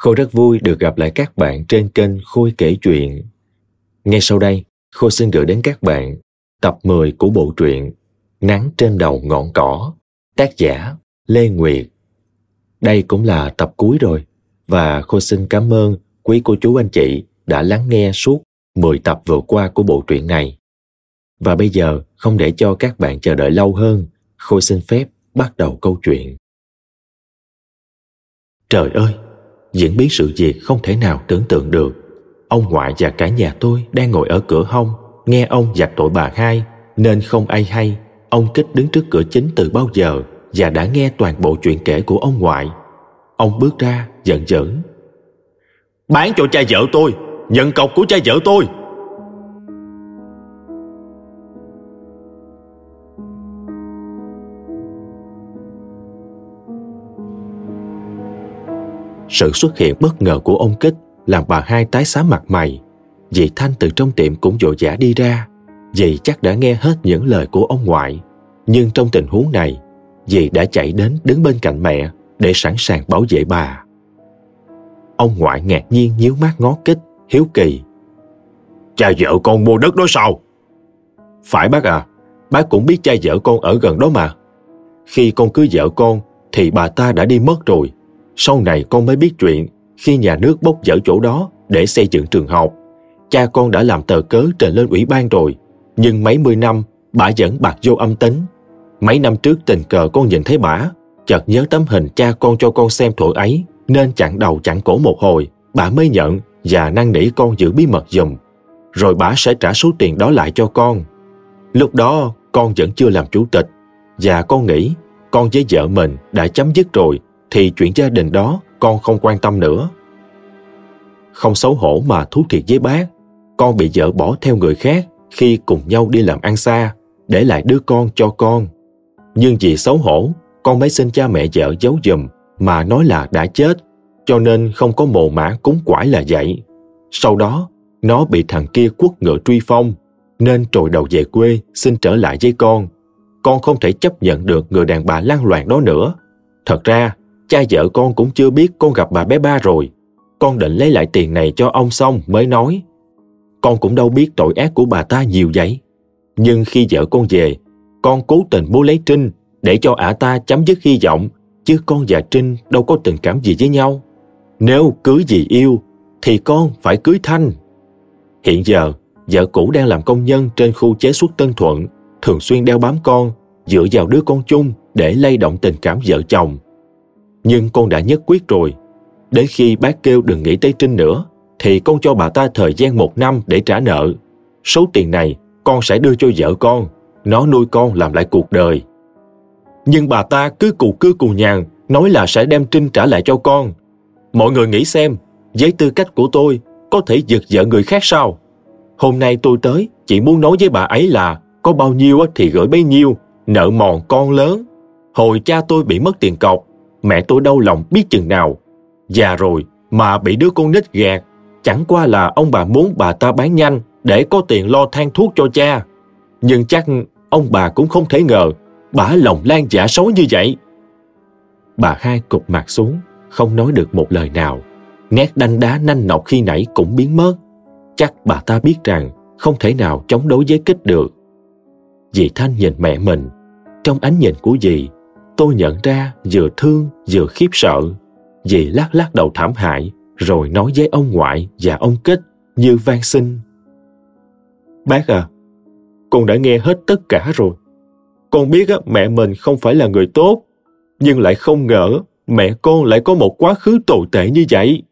Khôi rất vui được gặp lại các bạn trên kênh Khôi kể chuyện. Ngay sau đây, Khôi xin gửi đến các bạn tập 10 của bộ truyện Nắng trên đầu ngọn cỏ, tác giả Lê Nguyệt. Đây cũng là tập cuối rồi và Khôi xin cảm ơn quý cô chú anh chị đã lắng nghe suốt 10 tập vừa qua của bộ truyện này. Và bây giờ, không để cho các bạn chờ đợi lâu hơn, Khôi xin phép bắt đầu câu chuyện. Trời ơi, diễn biến sự việc không thể nào tưởng tượng được. Ông ngoại và cả nhà tôi đang ngồi ở cửa hông, nghe ông giặt tội bà hai, nên không ai hay. Ông Kích đứng trước cửa chính từ bao giờ và đã nghe toàn bộ chuyện kể của ông ngoại. Ông bước ra, giận dữ. Bán cho cha vợ tôi, nhận cọc của cha vợ tôi. Sự xuất hiện bất ngờ của ông Kích làm bà hai tái xám mặt mày. Dì Thanh từ trong tiệm cũng vội vã đi ra. Dì chắc đã nghe hết những lời của ông ngoại. Nhưng trong tình huống này, dì đã chạy đến đứng bên cạnh mẹ để sẵn sàng bảo vệ bà. Ông ngoại ngạc nhiên nhíu mắt ngó Kích, hiếu kỳ. Cha vợ con mua đất đó sao? Phải bác à, bác cũng biết cha vợ con ở gần đó mà. Khi con cưới vợ con thì bà ta đã đi mất rồi sau này con mới biết chuyện khi nhà nước bốc dở chỗ đó để xây dựng trường học. Cha con đã làm tờ cớ trình lên ủy ban rồi, nhưng mấy mươi năm bà vẫn bạc vô âm tính. Mấy năm trước tình cờ con nhìn thấy bà, chợt nhớ tấm hình cha con cho con xem thổi ấy, nên chặn đầu chặn cổ một hồi, bà mới nhận và năn nỉ con giữ bí mật dùm. Rồi bà sẽ trả số tiền đó lại cho con. Lúc đó con vẫn chưa làm chủ tịch, và con nghĩ con với vợ mình đã chấm dứt rồi thì chuyện gia đình đó con không quan tâm nữa. Không xấu hổ mà thú thiệt với bác, con bị vợ bỏ theo người khác khi cùng nhau đi làm ăn xa, để lại đứa con cho con. Nhưng vì xấu hổ, con mới xin cha mẹ vợ giấu giùm mà nói là đã chết, cho nên không có mồ mã cúng quải là vậy. Sau đó, nó bị thằng kia quất ngựa truy phong, nên trồi đầu về quê xin trở lại với con. Con không thể chấp nhận được người đàn bà lan loạn đó nữa. Thật ra, cha vợ con cũng chưa biết con gặp bà bé ba rồi. Con định lấy lại tiền này cho ông xong mới nói. Con cũng đâu biết tội ác của bà ta nhiều vậy. Nhưng khi vợ con về, con cố tình bố lấy Trinh để cho ả ta chấm dứt hy vọng, chứ con và Trinh đâu có tình cảm gì với nhau. Nếu cưới gì yêu, thì con phải cưới Thanh. Hiện giờ, vợ cũ đang làm công nhân trên khu chế xuất Tân Thuận, thường xuyên đeo bám con, dựa vào đứa con chung để lay động tình cảm vợ chồng nhưng con đã nhất quyết rồi. Đến khi bác kêu đừng nghĩ tới Trinh nữa, thì con cho bà ta thời gian một năm để trả nợ. Số tiền này con sẽ đưa cho vợ con, nó nuôi con làm lại cuộc đời. Nhưng bà ta cứ cù cứ cù nhàn, nói là sẽ đem Trinh trả lại cho con. Mọi người nghĩ xem, với tư cách của tôi, có thể giật vợ người khác sao? Hôm nay tôi tới, chỉ muốn nói với bà ấy là có bao nhiêu thì gửi bấy nhiêu, nợ mòn con lớn. Hồi cha tôi bị mất tiền cọc, mẹ tôi đau lòng biết chừng nào. Già rồi mà bị đứa con nít gạt, chẳng qua là ông bà muốn bà ta bán nhanh để có tiền lo than thuốc cho cha. Nhưng chắc ông bà cũng không thể ngờ bà lòng lan giả xấu như vậy. Bà hai cục mặt xuống, không nói được một lời nào. Nét đanh đá nanh nọc khi nãy cũng biến mất. Chắc bà ta biết rằng không thể nào chống đối với kích được. Dì Thanh nhìn mẹ mình, trong ánh nhìn của dì tôi nhận ra vừa thương vừa khiếp sợ. Dì lắc lắc đầu thảm hại rồi nói với ông ngoại và ông kết như van xin. Bác à, con đã nghe hết tất cả rồi. Con biết mẹ mình không phải là người tốt, nhưng lại không ngờ mẹ con lại có một quá khứ tồi tệ như vậy.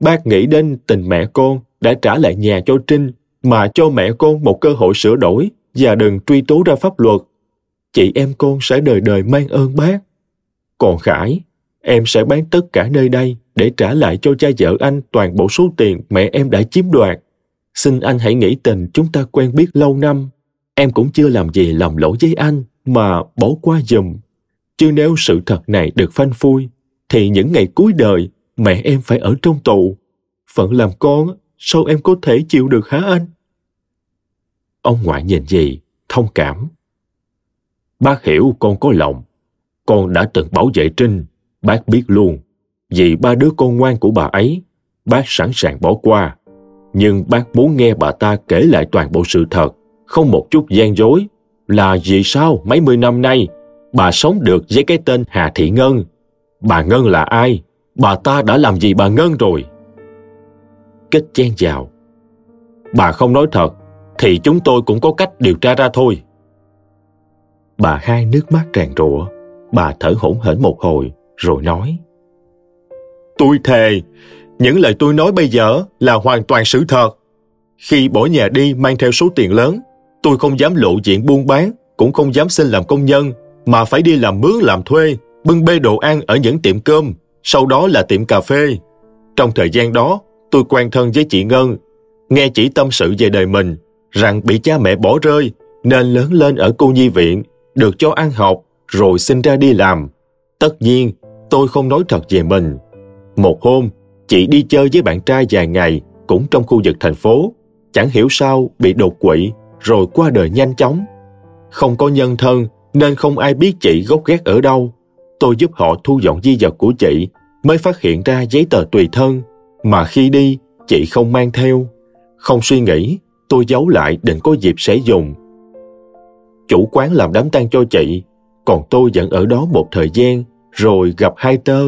Bác nghĩ đến tình mẹ con đã trả lại nhà cho Trinh mà cho mẹ con một cơ hội sửa đổi và đừng truy tố ra pháp luật chị em con sẽ đời đời mang ơn bác. Còn Khải, em sẽ bán tất cả nơi đây để trả lại cho cha vợ anh toàn bộ số tiền mẹ em đã chiếm đoạt. Xin anh hãy nghĩ tình chúng ta quen biết lâu năm. Em cũng chưa làm gì lầm lỗi với anh mà bỏ qua dùm. Chứ nếu sự thật này được phanh phui, thì những ngày cuối đời mẹ em phải ở trong tù. Phận làm con, sao em có thể chịu được hả anh? Ông ngoại nhìn gì, thông cảm, Bác hiểu con có lòng. Con đã từng bảo vệ Trinh, bác biết luôn. Vì ba đứa con ngoan của bà ấy, bác sẵn sàng bỏ qua. Nhưng bác muốn nghe bà ta kể lại toàn bộ sự thật, không một chút gian dối. Là vì sao mấy mươi năm nay bà sống được với cái tên Hà Thị Ngân? Bà Ngân là ai? Bà ta đã làm gì bà Ngân rồi? Kết chen vào. Bà không nói thật, thì chúng tôi cũng có cách điều tra ra thôi. Bà hai nước mắt tràn rụa, bà thở hổn hển một hồi, rồi nói. Tôi thề, những lời tôi nói bây giờ là hoàn toàn sự thật. Khi bỏ nhà đi mang theo số tiền lớn, tôi không dám lộ diện buôn bán, cũng không dám xin làm công nhân, mà phải đi làm mướn làm thuê, bưng bê đồ ăn ở những tiệm cơm, sau đó là tiệm cà phê. Trong thời gian đó, tôi quen thân với chị Ngân, nghe chị tâm sự về đời mình, rằng bị cha mẹ bỏ rơi, nên lớn lên ở cô nhi viện, được cho ăn học, rồi sinh ra đi làm. Tất nhiên, tôi không nói thật về mình. Một hôm, chị đi chơi với bạn trai vài ngày, cũng trong khu vực thành phố. Chẳng hiểu sao bị đột quỵ, rồi qua đời nhanh chóng. Không có nhân thân, nên không ai biết chị gốc gác ở đâu. Tôi giúp họ thu dọn di vật của chị, mới phát hiện ra giấy tờ tùy thân, mà khi đi, chị không mang theo. Không suy nghĩ, tôi giấu lại định có dịp sẽ dùng. Chủ quán làm đám tang cho chị, còn tôi vẫn ở đó một thời gian, rồi gặp hai tơ.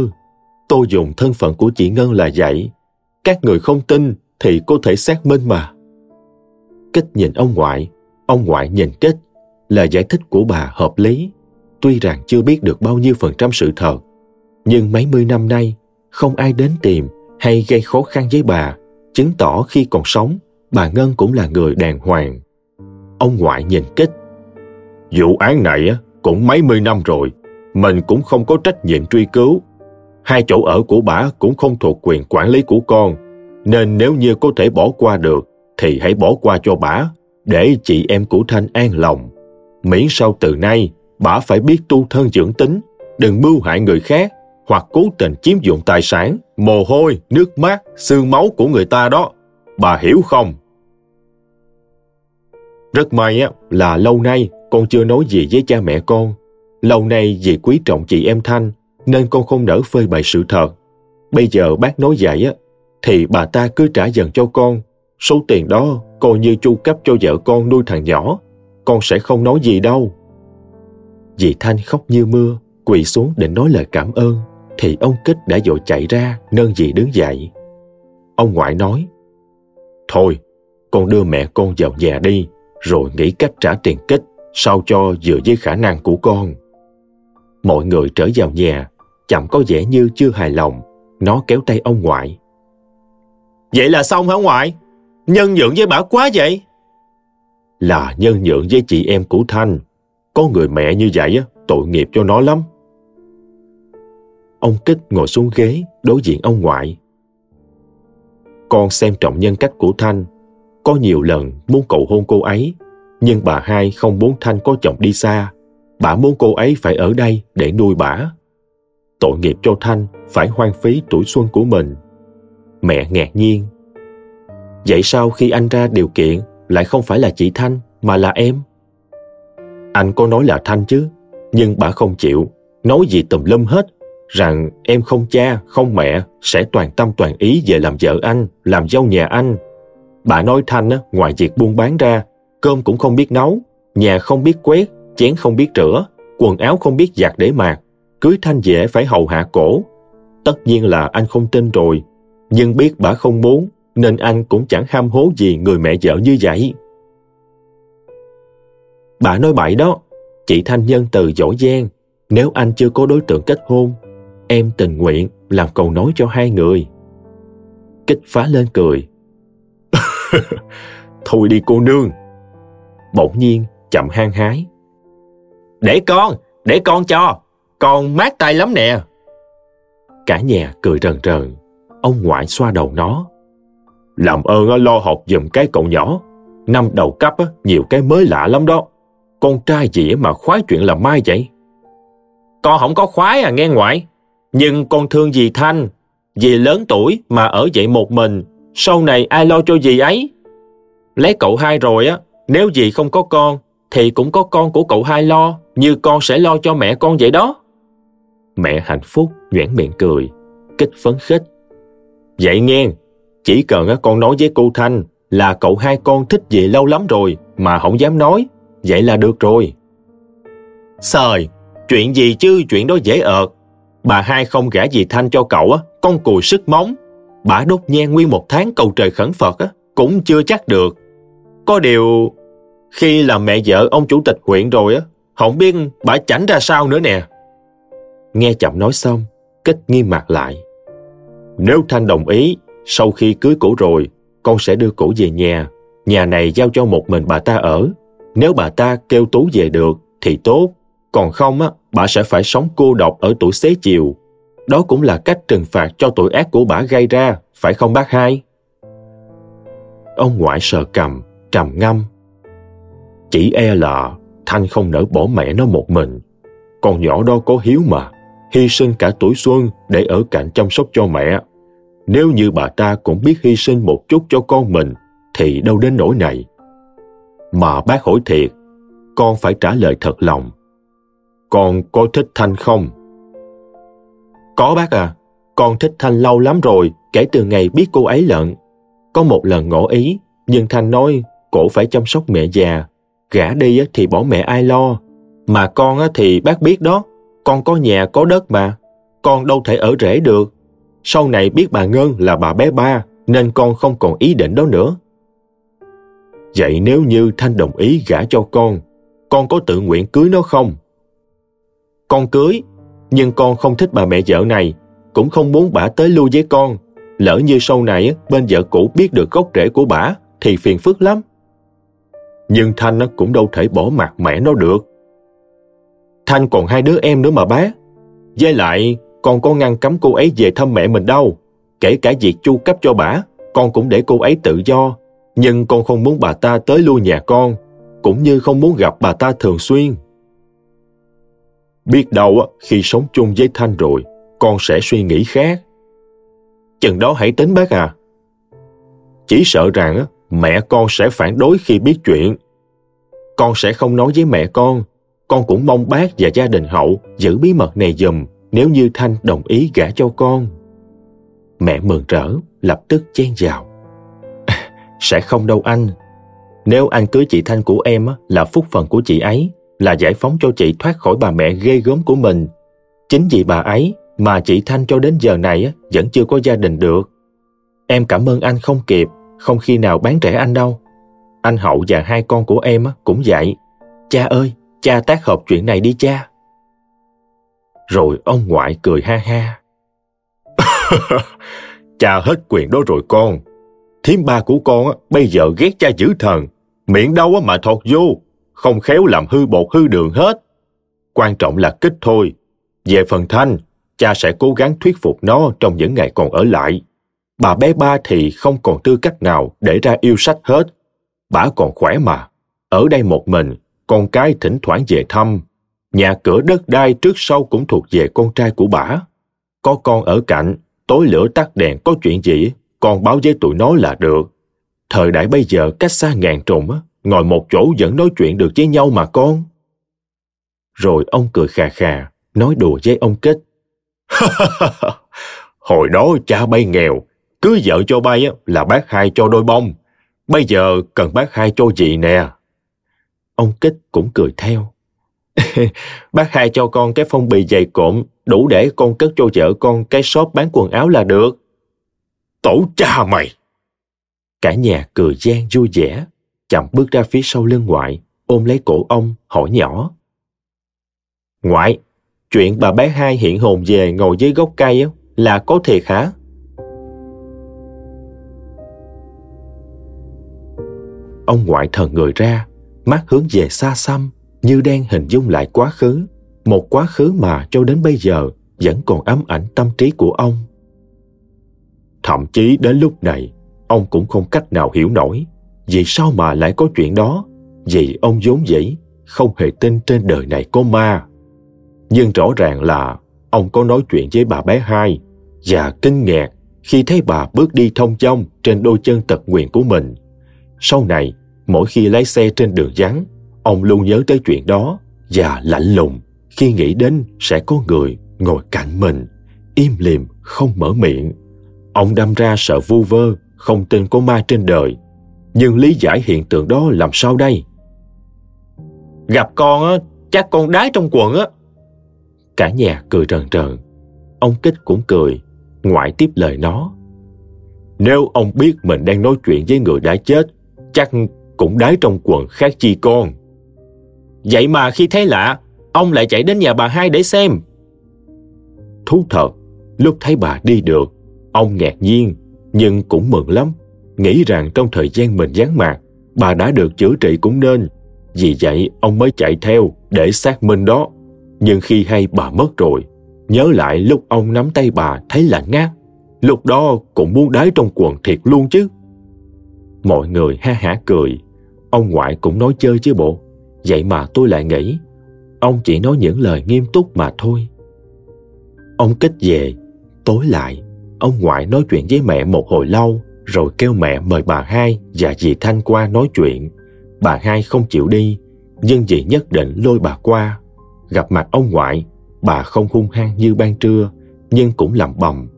Tôi dùng thân phận của chị Ngân là vậy. Các người không tin thì có thể xác minh mà. Kích nhìn ông ngoại, ông ngoại nhìn Kích. Là giải thích của bà hợp lý. Tuy rằng chưa biết được bao nhiêu phần trăm sự thật, nhưng mấy mươi năm nay không ai đến tìm hay gây khó khăn với bà, chứng tỏ khi còn sống, bà Ngân cũng là người đàng hoàng. Ông ngoại nhìn Kích. Vụ án này cũng mấy mươi năm rồi, mình cũng không có trách nhiệm truy cứu hai chỗ ở của bà cũng không thuộc quyền quản lý của con, nên nếu như có thể bỏ qua được, thì hãy bỏ qua cho bà, để chị em của Thanh an lòng. Miễn sau từ nay, bà phải biết tu thân dưỡng tính, đừng mưu hại người khác, hoặc cố tình chiếm dụng tài sản, mồ hôi, nước mắt, xương máu của người ta đó. Bà hiểu không? Rất may á, là lâu nay con chưa nói gì với cha mẹ con. Lâu nay vì quý trọng chị em Thanh nên con không nỡ phơi bày sự thật. Bây giờ bác nói vậy á, thì bà ta cứ trả dần cho con. Số tiền đó coi như chu cấp cho vợ con nuôi thằng nhỏ. Con sẽ không nói gì đâu. Dì Thanh khóc như mưa, quỳ xuống định nói lời cảm ơn, thì ông Kích đã dội chạy ra, nâng dì đứng dậy. Ông ngoại nói, Thôi, con đưa mẹ con vào nhà đi, rồi nghĩ cách trả tiền Kích, sao cho vừa với khả năng của con. Mọi người trở vào nhà, chậm có vẻ như chưa hài lòng. Nó kéo tay ông ngoại. Vậy là xong hả ngoại? Nhân nhượng với bà quá vậy? Là nhân nhượng với chị em của Thanh. Có người mẹ như vậy tội nghiệp cho nó lắm. Ông Kích ngồi xuống ghế đối diện ông ngoại. Con xem trọng nhân cách của Thanh. Có nhiều lần muốn cầu hôn cô ấy, nhưng bà hai không muốn Thanh có chồng đi xa. Bà muốn cô ấy phải ở đây để nuôi bà tội nghiệp cho Thanh phải hoang phí tuổi xuân của mình. Mẹ ngạc nhiên. Vậy sao khi anh ra điều kiện lại không phải là chị Thanh mà là em? Anh có nói là Thanh chứ, nhưng bà không chịu, nói gì tùm lum hết, rằng em không cha, không mẹ sẽ toàn tâm toàn ý về làm vợ anh, làm dâu nhà anh. Bà nói Thanh á, ngoài việc buôn bán ra, cơm cũng không biết nấu, nhà không biết quét, chén không biết rửa, quần áo không biết giặt để mặc, cưới thanh dễ phải hầu hạ cổ. Tất nhiên là anh không tin rồi, nhưng biết bà không muốn, nên anh cũng chẳng ham hố gì người mẹ vợ như vậy. Bà nói bậy đó, chị Thanh Nhân từ giỏi giang, nếu anh chưa có đối tượng kết hôn, em tình nguyện làm cầu nối cho hai người. Kích phá lên cười. Thôi đi cô nương. Bỗng nhiên chậm hang hái. Để con, để con cho con mát tay lắm nè. Cả nhà cười rần rần, ông ngoại xoa đầu nó. Làm ơn lo học giùm cái cậu nhỏ. Năm đầu cấp nhiều cái mới lạ lắm đó. Con trai gì mà khoái chuyện làm mai vậy? Con không có khoái à nghe ngoại. Nhưng con thương dì Thanh. Dì lớn tuổi mà ở vậy một mình. Sau này ai lo cho dì ấy? Lấy cậu hai rồi á, nếu dì không có con, thì cũng có con của cậu hai lo, như con sẽ lo cho mẹ con vậy đó. Mẹ hạnh phúc nhoẻn miệng cười. kích phấn khích. Vậy nghe, chỉ cần con nói với cô Thanh là cậu hai con thích gì lâu lắm rồi mà không dám nói, vậy là được rồi. Sời, chuyện gì chứ chuyện đó dễ ợt. Bà hai không gả gì Thanh cho cậu á, con cùi sức móng. Bà đốt nhang nguyên một tháng cầu trời khẩn Phật á, cũng chưa chắc được. Có điều, khi làm mẹ vợ ông chủ tịch huyện rồi á, không biết bà chảnh ra sao nữa nè. Nghe chậm nói xong, Kích nghiêm mặt lại. Nếu Thanh đồng ý, sau khi cưới cổ rồi, con sẽ đưa cổ về nhà. Nhà này giao cho một mình bà ta ở. Nếu bà ta kêu Tú về được, thì tốt. Còn không, á, bà sẽ phải sống cô độc ở tuổi xế chiều. Đó cũng là cách trừng phạt cho tội ác của bà gây ra, phải không bác hai? Ông ngoại sợ cầm, trầm ngâm. Chỉ e là Thanh không nỡ bỏ mẹ nó một mình. Con nhỏ đó có hiếu mà, hy sinh cả tuổi xuân để ở cạnh chăm sóc cho mẹ. Nếu như bà ta cũng biết hy sinh một chút cho con mình, thì đâu đến nỗi này. Mà bác hỏi thiệt, con phải trả lời thật lòng. Con có thích Thanh không? Có bác à, con thích Thanh lâu lắm rồi, kể từ ngày biết cô ấy lận. Có một lần ngỏ ý, nhưng Thanh nói cổ phải chăm sóc mẹ già. Gã đi thì bỏ mẹ ai lo. Mà con thì bác biết đó, con có nhà có đất mà. Con đâu thể ở rễ được. Sau này biết bà Ngân là bà bé ba, nên con không còn ý định đó nữa. Vậy nếu như Thanh đồng ý gả cho con, con có tự nguyện cưới nó không? Con cưới, nhưng con không thích bà mẹ vợ này, cũng không muốn bà tới lui với con. Lỡ như sau này bên vợ cũ biết được gốc rễ của bà thì phiền phức lắm. Nhưng Thanh cũng đâu thể bỏ mặt mẹ nó được. Thanh còn hai đứa em nữa mà bác. Với lại, con có ngăn cấm cô ấy về thăm mẹ mình đâu. Kể cả việc chu cấp cho bà, con cũng để cô ấy tự do. Nhưng con không muốn bà ta tới lui nhà con, cũng như không muốn gặp bà ta thường xuyên. Biết đâu khi sống chung với Thanh rồi, con sẽ suy nghĩ khác. Chừng đó hãy tính bác à. Chỉ sợ rằng mẹ con sẽ phản đối khi biết chuyện. Con sẽ không nói với mẹ con. Con cũng mong bác và gia đình hậu giữ bí mật này dùm nếu như Thanh đồng ý gả cho con. Mẹ mừng rỡ, lập tức chen vào. sẽ không đâu anh. Nếu anh cưới chị Thanh của em là phúc phần của chị ấy, là giải phóng cho chị thoát khỏi bà mẹ ghê gớm của mình. Chính vì bà ấy mà chị Thanh cho đến giờ này vẫn chưa có gia đình được. Em cảm ơn anh không kịp, không khi nào bán rẻ anh đâu. Anh Hậu và hai con của em cũng vậy. Cha ơi, cha tác hợp chuyện này đi cha. Rồi ông ngoại cười ha ha. cha hết quyền đó rồi con. Thím ba của con bây giờ ghét cha dữ thần. Miệng đâu mà thọt vô. Không khéo làm hư bột hư đường hết. Quan trọng là kích thôi. Về phần Thanh, cha sẽ cố gắng thuyết phục nó trong những ngày còn ở lại. Bà bé ba thì không còn tư cách nào để ra yêu sách hết. Bà còn khỏe mà. Ở đây một mình, con cái thỉnh thoảng về thăm. Nhà cửa đất đai trước sau cũng thuộc về con trai của bà. Có con ở cạnh, tối lửa tắt đèn có chuyện gì, con báo với tụi nó là được. Thời đại bây giờ cách xa ngàn trùng, á ngồi một chỗ vẫn nói chuyện được với nhau mà con. Rồi ông cười khà khà, nói đùa với ông Kết. Hồi đó cha bay nghèo, cứ vợ cho bay là bác hai cho đôi bông. Bây giờ cần bác hai cho gì nè. Ông Kích cũng cười theo. bác hai cho con cái phong bì dày cộm, đủ để con cất cho vợ con cái shop bán quần áo là được. Tổ cha mày! Cả nhà cười gian vui vẻ, chậm bước ra phía sau lưng ngoại, ôm lấy cổ ông, hỏi nhỏ. Ngoại, chuyện bà bé hai hiện hồn về ngồi dưới gốc cây là có thiệt hả? Ông ngoại thần người ra, mắt hướng về xa xăm, như đang hình dung lại quá khứ, một quá khứ mà cho đến bây giờ vẫn còn ám ảnh tâm trí của ông. Thậm chí đến lúc này, ông cũng không cách nào hiểu nổi vì sao mà lại có chuyện đó, vì ông vốn dĩ không hề tin trên đời này có ma. Nhưng rõ ràng là ông có nói chuyện với bà bé hai và kinh ngạc khi thấy bà bước đi thông dong trên đôi chân tật nguyện của mình. Sau này, mỗi khi lái xe trên đường vắng, ông luôn nhớ tới chuyện đó và lạnh lùng khi nghĩ đến sẽ có người ngồi cạnh mình, im lìm không mở miệng ông đâm ra sợ vu vơ không tin có ma trên đời nhưng lý giải hiện tượng đó làm sao đây? Gặp con á, chắc con đái trong quần á. Cả nhà cười rần rần ông kích cũng cười, ngoại tiếp lời nó. Nếu ông biết mình đang nói chuyện với người đã chết, chắc cũng đái trong quần khác chi con. Vậy mà khi thấy lạ, ông lại chạy đến nhà bà hai để xem. Thú thật, lúc thấy bà đi được, ông ngạc nhiên, nhưng cũng mừng lắm nghĩ rằng trong thời gian mình gián mạc, bà đã được chữa trị cũng nên. Vì vậy, ông mới chạy theo để xác minh đó. Nhưng khi hay bà mất rồi, nhớ lại lúc ông nắm tay bà thấy lạnh ngát lúc đó cũng muốn đái trong quần thiệt luôn chứ. Mọi người ha hả cười. Ông ngoại cũng nói chơi chứ bộ. Vậy mà tôi lại nghĩ, ông chỉ nói những lời nghiêm túc mà thôi. Ông kết về, tối lại, ông ngoại nói chuyện với mẹ một hồi lâu rồi kêu mẹ mời bà hai và dì thanh qua nói chuyện. Bà hai không chịu đi, nhưng dì nhất định lôi bà qua. Gặp mặt ông ngoại, bà không hung hăng như ban trưa, nhưng cũng làm bầm.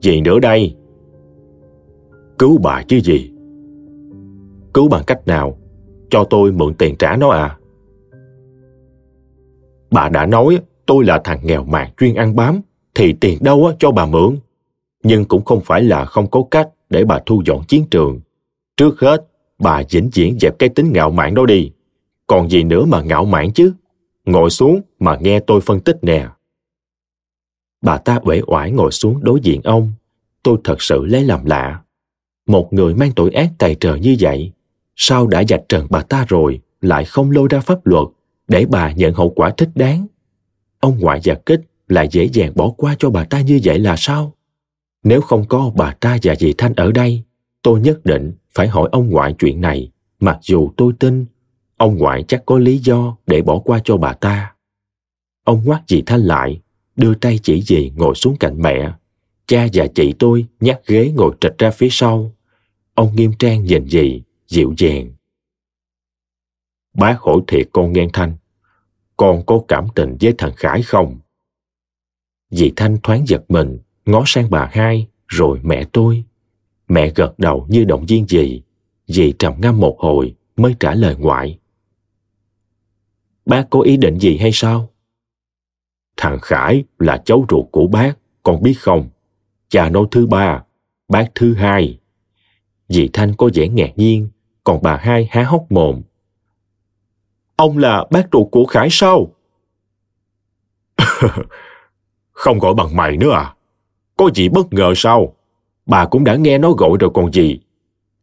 Dì nữa đây. Cứu bà chứ gì cứu bằng cách nào? Cho tôi mượn tiền trả nó à. Bà đã nói tôi là thằng nghèo mạt chuyên ăn bám, thì tiền đâu cho bà mượn? Nhưng cũng không phải là không có cách để bà thu dọn chiến trường. Trước hết, bà vĩnh viễn dẹp cái tính ngạo mạn đó đi. Còn gì nữa mà ngạo mạn chứ? Ngồi xuống mà nghe tôi phân tích nè. Bà ta uể oải ngồi xuống đối diện ông. Tôi thật sự lấy làm lạ. Một người mang tội ác tày trời như vậy, sao đã dạch trần bà ta rồi, lại không lôi ra pháp luật để bà nhận hậu quả thích đáng? Ông ngoại và kích lại dễ dàng bỏ qua cho bà ta như vậy là sao? Nếu không có bà ta và dì thanh ở đây, tôi nhất định phải hỏi ông ngoại chuyện này. Mặc dù tôi tin, ông ngoại chắc có lý do để bỏ qua cho bà ta. Ông ngoắt dì thanh lại, đưa tay chỉ dì ngồi xuống cạnh mẹ. Cha và chị tôi nhắc ghế ngồi trịch ra phía sau. Ông nghiêm trang nhìn dì, dịu dàng. Bác hỏi thiệt con nghe thanh, con có cảm tình với thằng khải không? Dì thanh thoáng giật mình ngó sang bà hai, rồi mẹ tôi. Mẹ gật đầu như động viên dì dì trầm ngâm một hồi mới trả lời ngoại. Bác có ý định gì hay sao? Thằng khải là cháu ruột của bác, con biết không? Cha nó thứ ba, bác thứ hai. Dì thanh có vẻ ngạc nhiên, còn bà hai há hốc mồm. Ông là bác ruột của khải sao? Không gọi bằng mày nữa à? Có gì bất ngờ sao? Bà cũng đã nghe nó gọi rồi còn gì?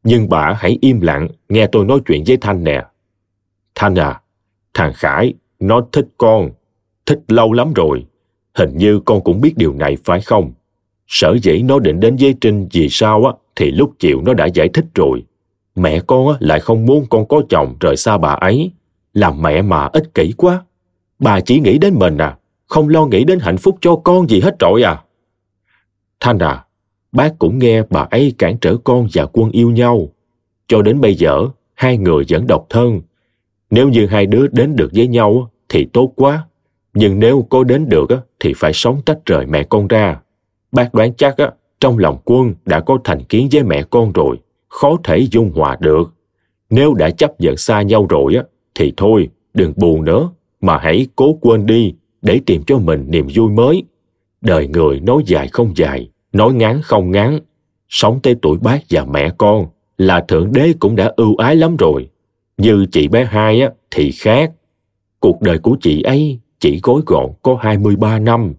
Nhưng bà hãy im lặng, nghe tôi nói chuyện với thanh nè. Thanh à thằng khải, nó thích con, thích lâu lắm rồi. Hình như con cũng biết điều này phải không? Sở dĩ nó định đến với trinh vì sao á, thì lúc chiều nó đã giải thích rồi. Mẹ con á, lại không muốn con có chồng rời xa bà ấy. Làm mẹ mà ích kỷ quá. Bà chỉ nghĩ đến mình à không lo nghĩ đến hạnh phúc cho con gì hết trội à thanh à bác cũng nghe bà ấy cản trở con và quân yêu nhau. Cho đến bây giờ, hai người vẫn độc thân. Nếu như hai đứa đến được với nhau, thì tốt quá. Nhưng nếu có đến được, thì phải sống tách rời mẹ con ra. Bác đoán chắc, trong lòng quân đã có thành kiến với mẹ con rồi. Khó thể dung hòa được. Nếu đã chấp nhận xa nhau rồi, thì thôi, đừng buồn nữa. Mà hãy cố quên đi, để tìm cho mình niềm vui mới. Đời người nói dài không dài nói ngắn không ngắn sống tới tuổi bác và mẹ con là thượng đế cũng đã ưu ái lắm rồi như chị bé hai á thì khác cuộc đời của chị ấy chỉ gói gọn có 23 năm.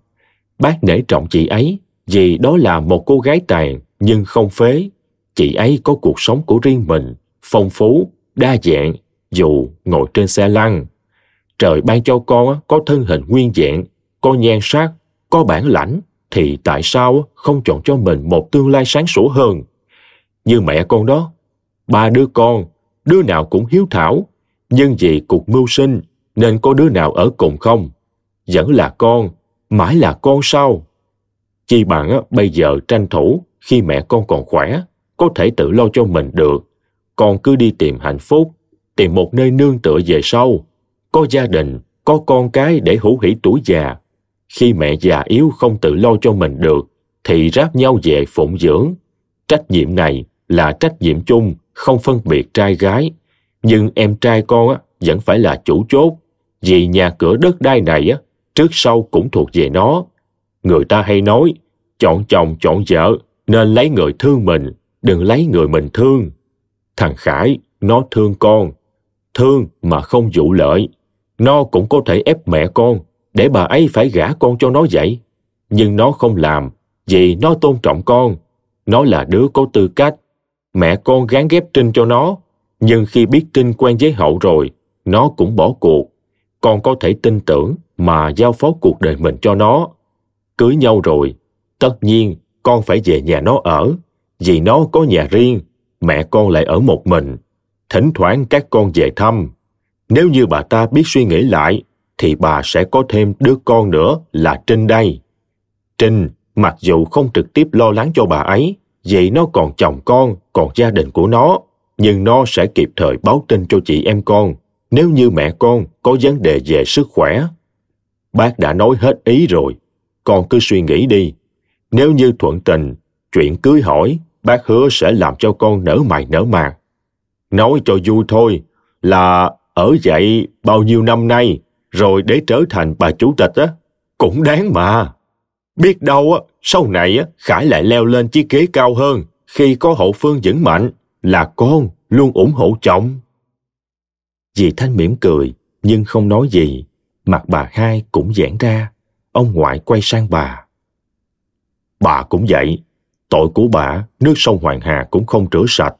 Bác nể trọng chị ấy vì đó là một cô gái tàn nhưng không phế. Chị ấy có cuộc sống của riêng mình, phong phú, đa dạng, dù ngồi trên xe lăn. Trời ban cho con có thân hình nguyên dạng, có nhan sắc, có bản lãnh, thì tại sao không chọn cho mình một tương lai sáng sủa hơn? Như mẹ con đó, ba đứa con, đứa nào cũng hiếu thảo, nhưng vì cuộc mưu sinh nên có đứa nào ở cùng không? Vẫn là con, mãi là con sao? Chi bằng bây giờ tranh thủ khi mẹ con còn khỏe, có thể tự lo cho mình được. Con cứ đi tìm hạnh phúc, tìm một nơi nương tựa về sau. Có gia đình, có con cái để hữu hỷ tuổi già khi mẹ già yếu không tự lo cho mình được thì ráp nhau về phụng dưỡng. Trách nhiệm này là trách nhiệm chung không phân biệt trai gái. Nhưng em trai con á, vẫn phải là chủ chốt. Vì nhà cửa đất đai này á, trước sau cũng thuộc về nó. Người ta hay nói chọn chồng chọn vợ nên lấy người thương mình đừng lấy người mình thương. Thằng khải nó thương con. Thương mà không vụ lợi nó cũng có thể ép mẹ con để bà ấy phải gả con cho nó vậy. Nhưng nó không làm, vì nó tôn trọng con. Nó là đứa có tư cách. Mẹ con gán ghép trinh cho nó. Nhưng khi biết trinh quen với hậu rồi, nó cũng bỏ cuộc. Con có thể tin tưởng mà giao phó cuộc đời mình cho nó. Cưới nhau rồi, tất nhiên con phải về nhà nó ở, vì nó có nhà riêng, mẹ con lại ở một mình. Thỉnh thoảng các con về thăm. Nếu như bà ta biết suy nghĩ lại thì bà sẽ có thêm đứa con nữa là trinh đây. Trinh mặc dù không trực tiếp lo lắng cho bà ấy, vì nó còn chồng con, còn gia đình của nó, nhưng nó sẽ kịp thời báo tin cho chị em con, nếu như mẹ con có vấn đề về sức khỏe. Bác đã nói hết ý rồi, con cứ suy nghĩ đi. Nếu như thuận tình, chuyện cưới hỏi, bác hứa sẽ làm cho con nở mày nở mặt nói cho vui thôi, là ở vậy bao nhiêu năm nay rồi để trở thành bà chủ tịch á, cũng đáng mà. Biết đâu á, sau này á, khải lại leo lên chiếc ghế cao hơn, khi có hậu phương vững mạnh, là con luôn ủng hộ chồng. Dì thanh mỉm cười, nhưng không nói gì. Mặt bà hai cũng giãn ra, ông ngoại quay sang bà. Bà cũng vậy, tội của bà, nước sông hoàng hà cũng không rửa sạch.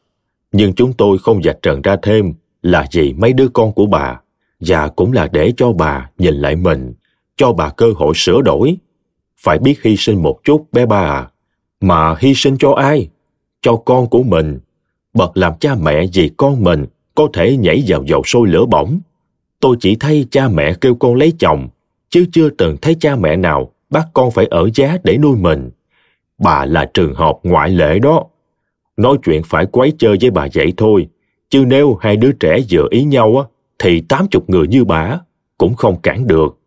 Nhưng chúng tôi không dạch trần ra thêm là vì mấy đứa con của bà và cũng là để cho bà nhìn lại mình, cho bà cơ hội sửa đổi. Phải biết hy sinh một chút bé ba à. Mà hy sinh cho ai? Cho con của mình. Bậc làm cha mẹ vì con mình có thể nhảy vào dầu sôi lửa bỏng. Tôi chỉ thấy cha mẹ kêu con lấy chồng, chứ chưa từng thấy cha mẹ nào bắt con phải ở giá để nuôi mình. Bà là trường hợp ngoại lệ đó. Nói chuyện phải quấy chơi với bà vậy thôi, chứ nếu hai đứa trẻ vừa ý nhau á thì tám chục người như bà cũng không cản được.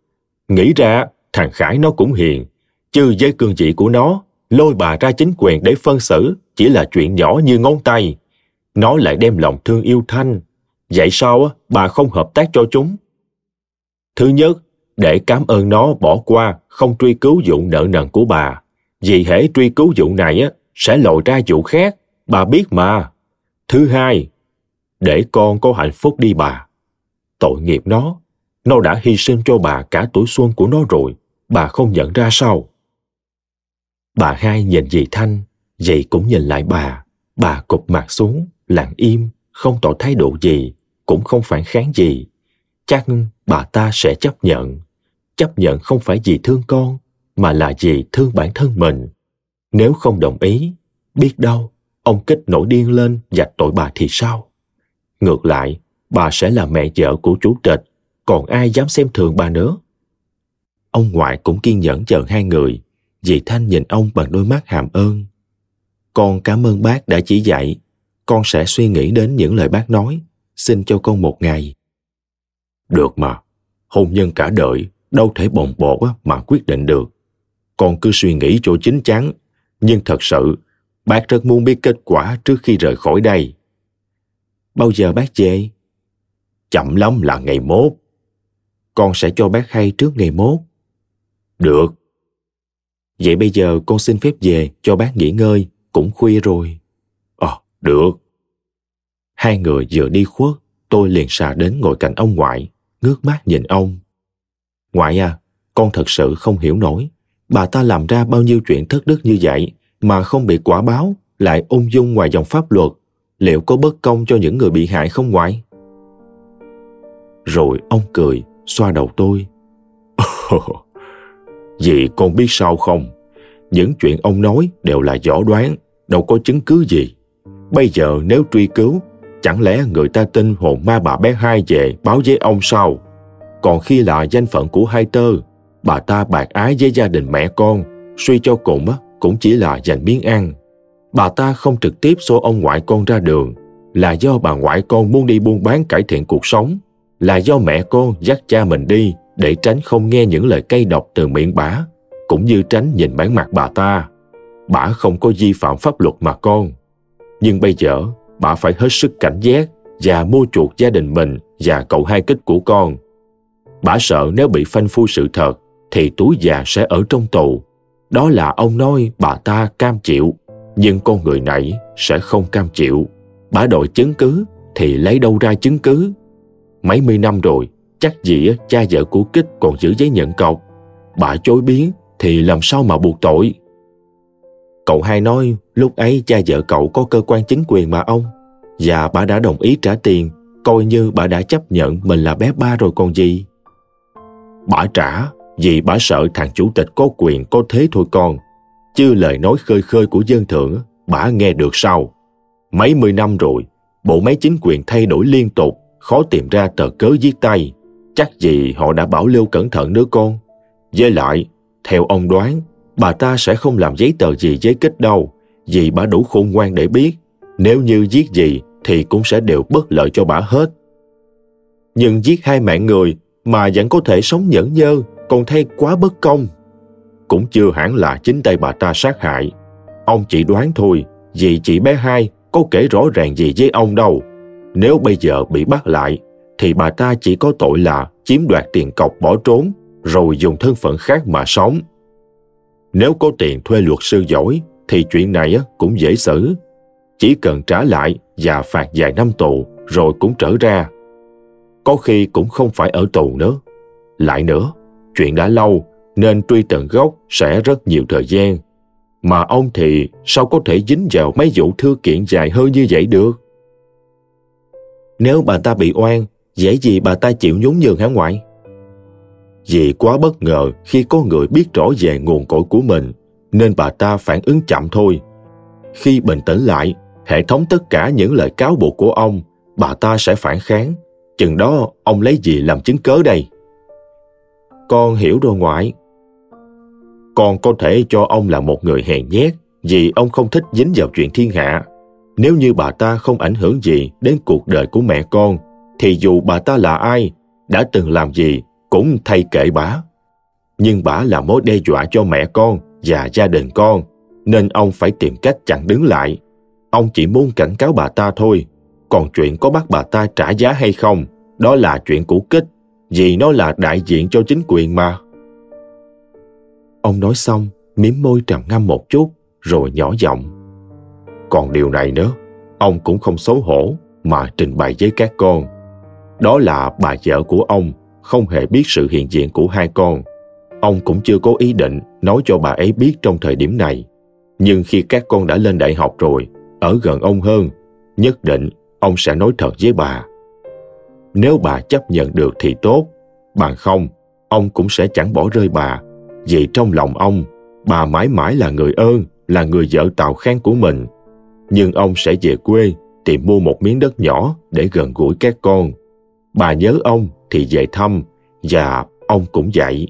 Nghĩ ra, thằng khải nó cũng hiền, chứ với cương vị của nó, lôi bà ra chính quyền để phân xử chỉ là chuyện nhỏ như ngón tay. Nó lại đem lòng thương yêu thanh. Vậy sao bà không hợp tác cho chúng. Thứ nhất, để cảm ơn nó bỏ qua không truy cứu vụ nợ nần của bà. Vì hễ truy cứu vụ này á, sẽ lội ra vụ khác. Bà biết mà. Thứ hai, để con có hạnh phúc đi bà tội nghiệp nó. Nó đã hy sinh cho bà cả tuổi xuân của nó rồi. Bà không nhận ra sao? Bà hai nhìn dì thanh, dì cũng nhìn lại bà. Bà cụp mặt xuống, lặng im, không tỏ thái độ gì, cũng không phản kháng gì. Chắc bà ta sẽ chấp nhận. Chấp nhận không phải vì thương con, mà là vì thương bản thân mình. Nếu không đồng ý, biết đâu, ông kích nổi điên lên dạch tội bà thì sao? Ngược lại bà sẽ là mẹ vợ của chú tịch, còn ai dám xem thường bà nữa? Ông ngoại cũng kiên nhẫn chờ hai người dì thanh nhìn ông bằng đôi mắt hàm ơn. Con cảm ơn bác đã chỉ dạy, con sẽ suy nghĩ đến những lời bác nói, xin cho con một ngày. Được mà, hôn nhân cả đời, đâu thể bồng bột mà quyết định được. Con cứ suy nghĩ cho chính chắn, nhưng thật sự, bác rất muốn biết kết quả trước khi rời khỏi đây. Bao giờ bác về? Chậm lắm là ngày mốt. Con sẽ cho bác hay trước ngày mốt. Được. Vậy bây giờ con xin phép về cho bác nghỉ ngơi cũng khuya rồi. Ờ à, được. Hai người vừa đi khuất tôi liền xà đến ngồi cạnh ông ngoại ngước mắt nhìn ông. Ngoại à con thật sự không hiểu nổi bà ta làm ra bao nhiêu chuyện thất đức như vậy mà không bị quả báo lại ung dung ngoài dòng pháp luật. Liệu có bất công cho những người bị hại không ngoại? Rồi ông cười, xoa đầu tôi. Vì con biết sao không? Những chuyện ông nói đều là võ đoán, đâu có chứng cứ gì. Bây giờ nếu truy cứu, chẳng lẽ người ta tin hồn ma bà bé hai về báo với ông sao? Còn khi là danh phận của hai tơ bà ta bạc ái với gia đình mẹ con, suy cho cùng cũng chỉ là dành miếng ăn. Bà ta không trực tiếp xô ông ngoại con ra đường, là do bà ngoại con muốn đi buôn bán cải thiện cuộc sống là do mẹ con dắt cha mình đi để tránh không nghe những lời cay độc từ miệng bà, cũng như tránh nhìn bản mặt bà ta. Bà không có vi phạm pháp luật mà con. Nhưng bây giờ, bà phải hết sức cảnh giác và mua chuộc gia đình mình và cậu hai kích của con. Bà sợ nếu bị phanh phui sự thật, thì túi già sẽ ở trong tù. Đó là ông nói bà ta cam chịu, nhưng con người này sẽ không cam chịu. Bà đòi chứng cứ, thì lấy đâu ra chứng cứ? Mấy mươi năm rồi, chắc gì cha vợ của Kích còn giữ giấy nhận cọc. Bà chối biến thì làm sao mà buộc tội? Cậu hai nói lúc ấy cha vợ cậu có cơ quan chính quyền mà ông và bà đã đồng ý trả tiền coi như bà đã chấp nhận mình là bé ba rồi còn gì. Bà trả vì bà sợ thằng chủ tịch có quyền có thế thôi con. Chứ lời nói khơi khơi của dân thượng bà nghe được sao? Mấy mươi năm rồi, bộ máy chính quyền thay đổi liên tục, khó tìm ra tờ cớ giết tay. Chắc gì họ đã bảo lưu cẩn thận đứa con. Với lại, theo ông đoán, bà ta sẽ không làm giấy tờ gì giấy kích đâu, vì bà đủ khôn ngoan để biết, nếu như giết gì thì cũng sẽ đều bất lợi cho bà hết. Nhưng giết hai mạng người mà vẫn có thể sống nhẫn nhơ, còn thay quá bất công. Cũng chưa hẳn là chính tay bà ta sát hại. Ông chỉ đoán thôi, vì chị bé hai có kể rõ ràng gì với ông đâu. Nếu bây giờ bị bắt lại, thì bà ta chỉ có tội là chiếm đoạt tiền cọc bỏ trốn, rồi dùng thân phận khác mà sống. Nếu có tiền thuê luật sư giỏi, thì chuyện này cũng dễ xử. Chỉ cần trả lại và phạt vài năm tù, rồi cũng trở ra. Có khi cũng không phải ở tù nữa. Lại nữa, chuyện đã lâu, nên truy tận gốc sẽ rất nhiều thời gian. Mà ông thì sao có thể dính vào mấy vụ thư kiện dài hơn như vậy được? Nếu bà ta bị oan, dễ gì bà ta chịu nhún nhường hả ngoại? Vì quá bất ngờ khi có người biết rõ về nguồn cội của mình, nên bà ta phản ứng chậm thôi. Khi bình tĩnh lại, hệ thống tất cả những lời cáo buộc của ông, bà ta sẽ phản kháng. Chừng đó, ông lấy gì làm chứng cớ đây? Con hiểu rồi ngoại. Con có thể cho ông là một người hèn nhát vì ông không thích dính vào chuyện thiên hạ. Nếu như bà ta không ảnh hưởng gì đến cuộc đời của mẹ con, thì dù bà ta là ai, đã từng làm gì, cũng thay kệ bà. Nhưng bà là mối đe dọa cho mẹ con và gia đình con, nên ông phải tìm cách chặn đứng lại. Ông chỉ muốn cảnh cáo bà ta thôi, còn chuyện có bắt bà ta trả giá hay không, đó là chuyện cũ kích, vì nó là đại diện cho chính quyền mà. Ông nói xong, miếm môi trầm ngâm một chút, rồi nhỏ giọng. Còn điều này nữa, ông cũng không xấu hổ mà trình bày với các con. Đó là bà vợ của ông không hề biết sự hiện diện của hai con. Ông cũng chưa có ý định nói cho bà ấy biết trong thời điểm này. Nhưng khi các con đã lên đại học rồi, ở gần ông hơn, nhất định ông sẽ nói thật với bà. Nếu bà chấp nhận được thì tốt, bằng không, ông cũng sẽ chẳng bỏ rơi bà, vì trong lòng ông, bà mãi mãi là người ơn, là người vợ tào khen của mình. Nhưng ông sẽ về quê tìm mua một miếng đất nhỏ để gần gũi các con. Bà nhớ ông thì về thăm và ông cũng vậy.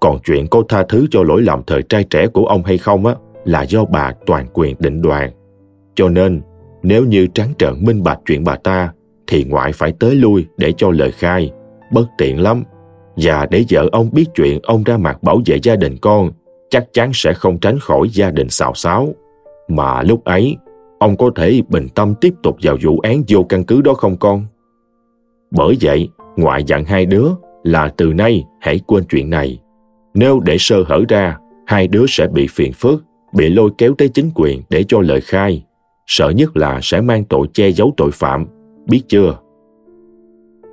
Còn chuyện có tha thứ cho lỗi lầm thời trai trẻ của ông hay không á là do bà toàn quyền định đoạt. Cho nên, nếu như trắng trợn minh bạch chuyện bà ta, thì ngoại phải tới lui để cho lời khai. Bất tiện lắm. Và để vợ ông biết chuyện ông ra mặt bảo vệ gia đình con, chắc chắn sẽ không tránh khỏi gia đình xào xáo. Mà lúc ấy, ông có thể bình tâm tiếp tục vào vụ án vô căn cứ đó không con? Bởi vậy, ngoại dặn hai đứa là từ nay hãy quên chuyện này. Nếu để sơ hở ra, hai đứa sẽ bị phiền phức, bị lôi kéo tới chính quyền để cho lời khai. Sợ nhất là sẽ mang tội che giấu tội phạm, biết chưa?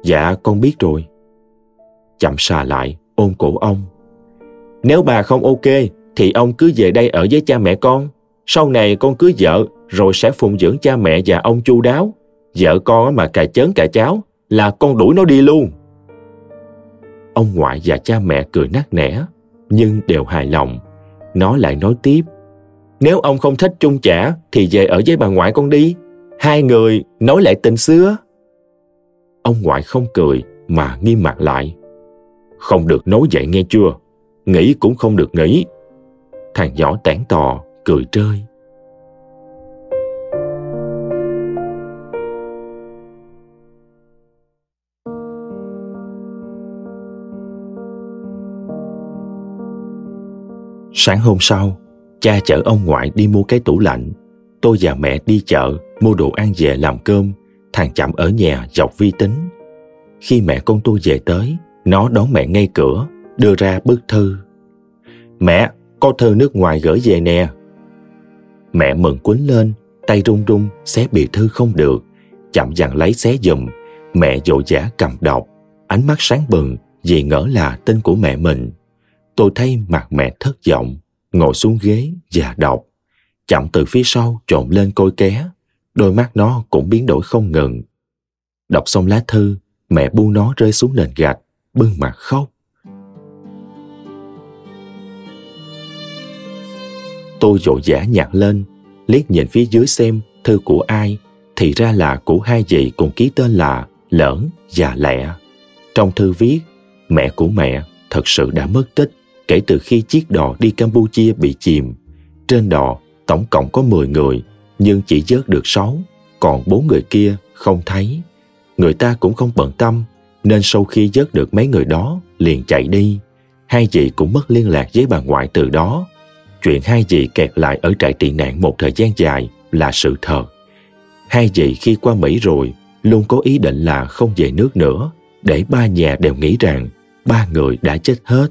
Dạ, con biết rồi. Chậm xa lại, ôm cổ ông. Nếu bà không ok, thì ông cứ về đây ở với cha mẹ con. Sau này con cưới vợ, rồi sẽ phụng dưỡng cha mẹ và ông chu đáo. Vợ con mà cà chớn cà cháo, là con đuổi nó đi luôn. Ông ngoại và cha mẹ cười nát nẻ, nhưng đều hài lòng. Nó lại nói tiếp, nếu ông không thích chung chả thì về ở với bà ngoại con đi. Hai người nói lại tình xưa. Ông ngoại không cười mà nghiêm mặt lại. Không được nói vậy nghe chưa? Nghĩ cũng không được nghĩ. Thằng nhỏ tẻn tò, cười trơi. Sáng hôm sau, cha chở ông ngoại đi mua cái tủ lạnh. Tôi và mẹ đi chợ mua đồ ăn về làm cơm. Thằng chậm ở nhà dọc vi tính. Khi mẹ con tôi về tới, nó đón mẹ ngay cửa, đưa ra bức thư. Mẹ, có thư nước ngoài gửi về nè. Mẹ mừng quýnh lên, tay run run xé bì thư không được. Chậm dặn lấy xé giùm, mẹ dội dã cầm đọc, ánh mắt sáng bừng vì ngỡ là tên của mẹ mình. Tôi thấy mặt mẹ thất vọng, ngồi xuống ghế và đọc. Chậm từ phía sau trộn lên côi ké, đôi mắt nó cũng biến đổi không ngừng. Đọc xong lá thư, mẹ buông nó rơi xuống nền gạch, bưng mặt khóc. Tôi vội vã nhặt lên, liếc nhìn phía dưới xem thư của ai, thì ra là của hai vị cùng ký tên là Lỡn và Lẹ. Trong thư viết, mẹ của mẹ thật sự đã mất tích kể từ khi chiếc đò đi Campuchia bị chìm. Trên đò tổng cộng có 10 người, nhưng chỉ vớt được 6, còn bốn người kia không thấy. Người ta cũng không bận tâm, nên sau khi vớt được mấy người đó liền chạy đi. Hai chị cũng mất liên lạc với bà ngoại từ đó. Chuyện hai chị kẹt lại ở trại tị nạn một thời gian dài là sự thật. Hai chị khi qua Mỹ rồi luôn có ý định là không về nước nữa để ba nhà đều nghĩ rằng ba người đã chết hết.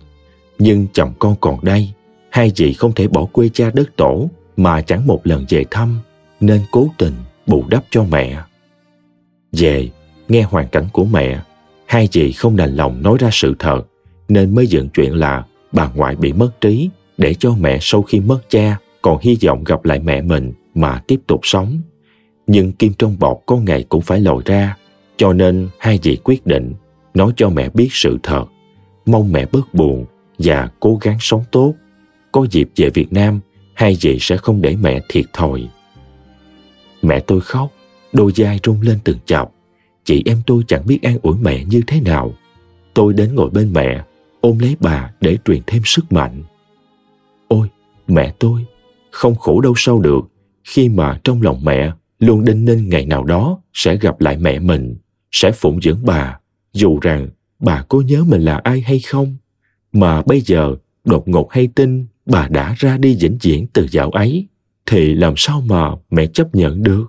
Nhưng chồng con còn đây, hai chị không thể bỏ quê cha đất tổ mà chẳng một lần về thăm, nên cố tình bù đắp cho mẹ. Về, nghe hoàn cảnh của mẹ, hai chị không đành lòng nói ra sự thật, nên mới dựng chuyện là bà ngoại bị mất trí để cho mẹ sau khi mất cha còn hy vọng gặp lại mẹ mình mà tiếp tục sống. Nhưng kim trong bọt có ngày cũng phải lòi ra, cho nên hai chị quyết định nói cho mẹ biết sự thật, mong mẹ bớt buồn và cố gắng sống tốt. Có dịp về Việt Nam, hai chị sẽ không để mẹ thiệt thòi. Mẹ tôi khóc, đôi vai rung lên từng chọc, Chị em tôi chẳng biết an ủi mẹ như thế nào. Tôi đến ngồi bên mẹ, ôm lấy bà để truyền thêm sức mạnh. Ôi, mẹ tôi, không khổ đâu sao được khi mà trong lòng mẹ luôn đinh ninh ngày nào đó sẽ gặp lại mẹ mình, sẽ phụng dưỡng bà, dù rằng bà có nhớ mình là ai hay không. Mà bây giờ đột ngột hay tin bà đã ra đi vĩnh viễn từ dạo ấy, thì làm sao mà mẹ chấp nhận được?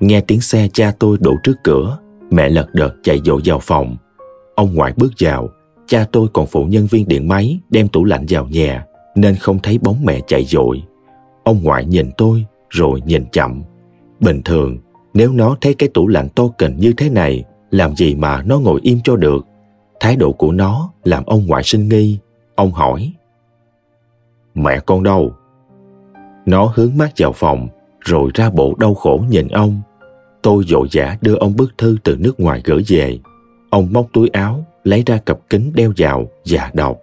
Nghe tiếng xe cha tôi đổ trước cửa, mẹ lật đật chạy dội vào phòng. Ông ngoại bước vào, cha tôi còn phụ nhân viên điện máy đem tủ lạnh vào nhà, nên không thấy bóng mẹ chạy dội. Ông ngoại nhìn tôi, rồi nhìn chậm. Bình thường, nếu nó thấy cái tủ lạnh to kình như thế này, làm gì mà nó ngồi im cho được? Thái độ của nó làm ông ngoại sinh nghi. Ông hỏi. Mẹ con đâu? Nó hướng mắt vào phòng, rồi ra bộ đau khổ nhìn ông. Tôi vội vã đưa ông bức thư từ nước ngoài gửi về. Ông móc túi áo, lấy ra cặp kính đeo vào và đọc.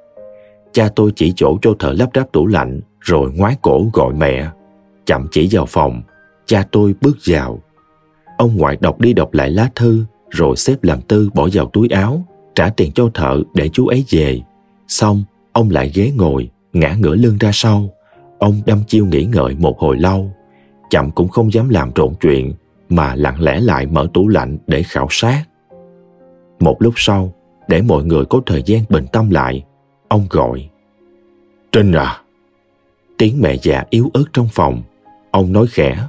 Cha tôi chỉ chỗ cho thợ lắp ráp tủ lạnh, rồi ngoái cổ gọi mẹ. Chậm chỉ vào phòng, cha tôi bước vào. Ông ngoại đọc đi đọc lại lá thư, rồi xếp làm tư bỏ vào túi áo, trả tiền cho thợ để chú ấy về. Xong, ông lại ghế ngồi, ngã ngửa lưng ra sau. Ông đâm chiêu nghĩ ngợi một hồi lâu. Chậm cũng không dám làm trộn chuyện, mà lặng lẽ lại mở tủ lạnh để khảo sát. Một lúc sau, để mọi người có thời gian bình tâm lại, ông gọi. Trinh à! Tiếng mẹ già yếu ớt trong phòng, ông nói khẽ.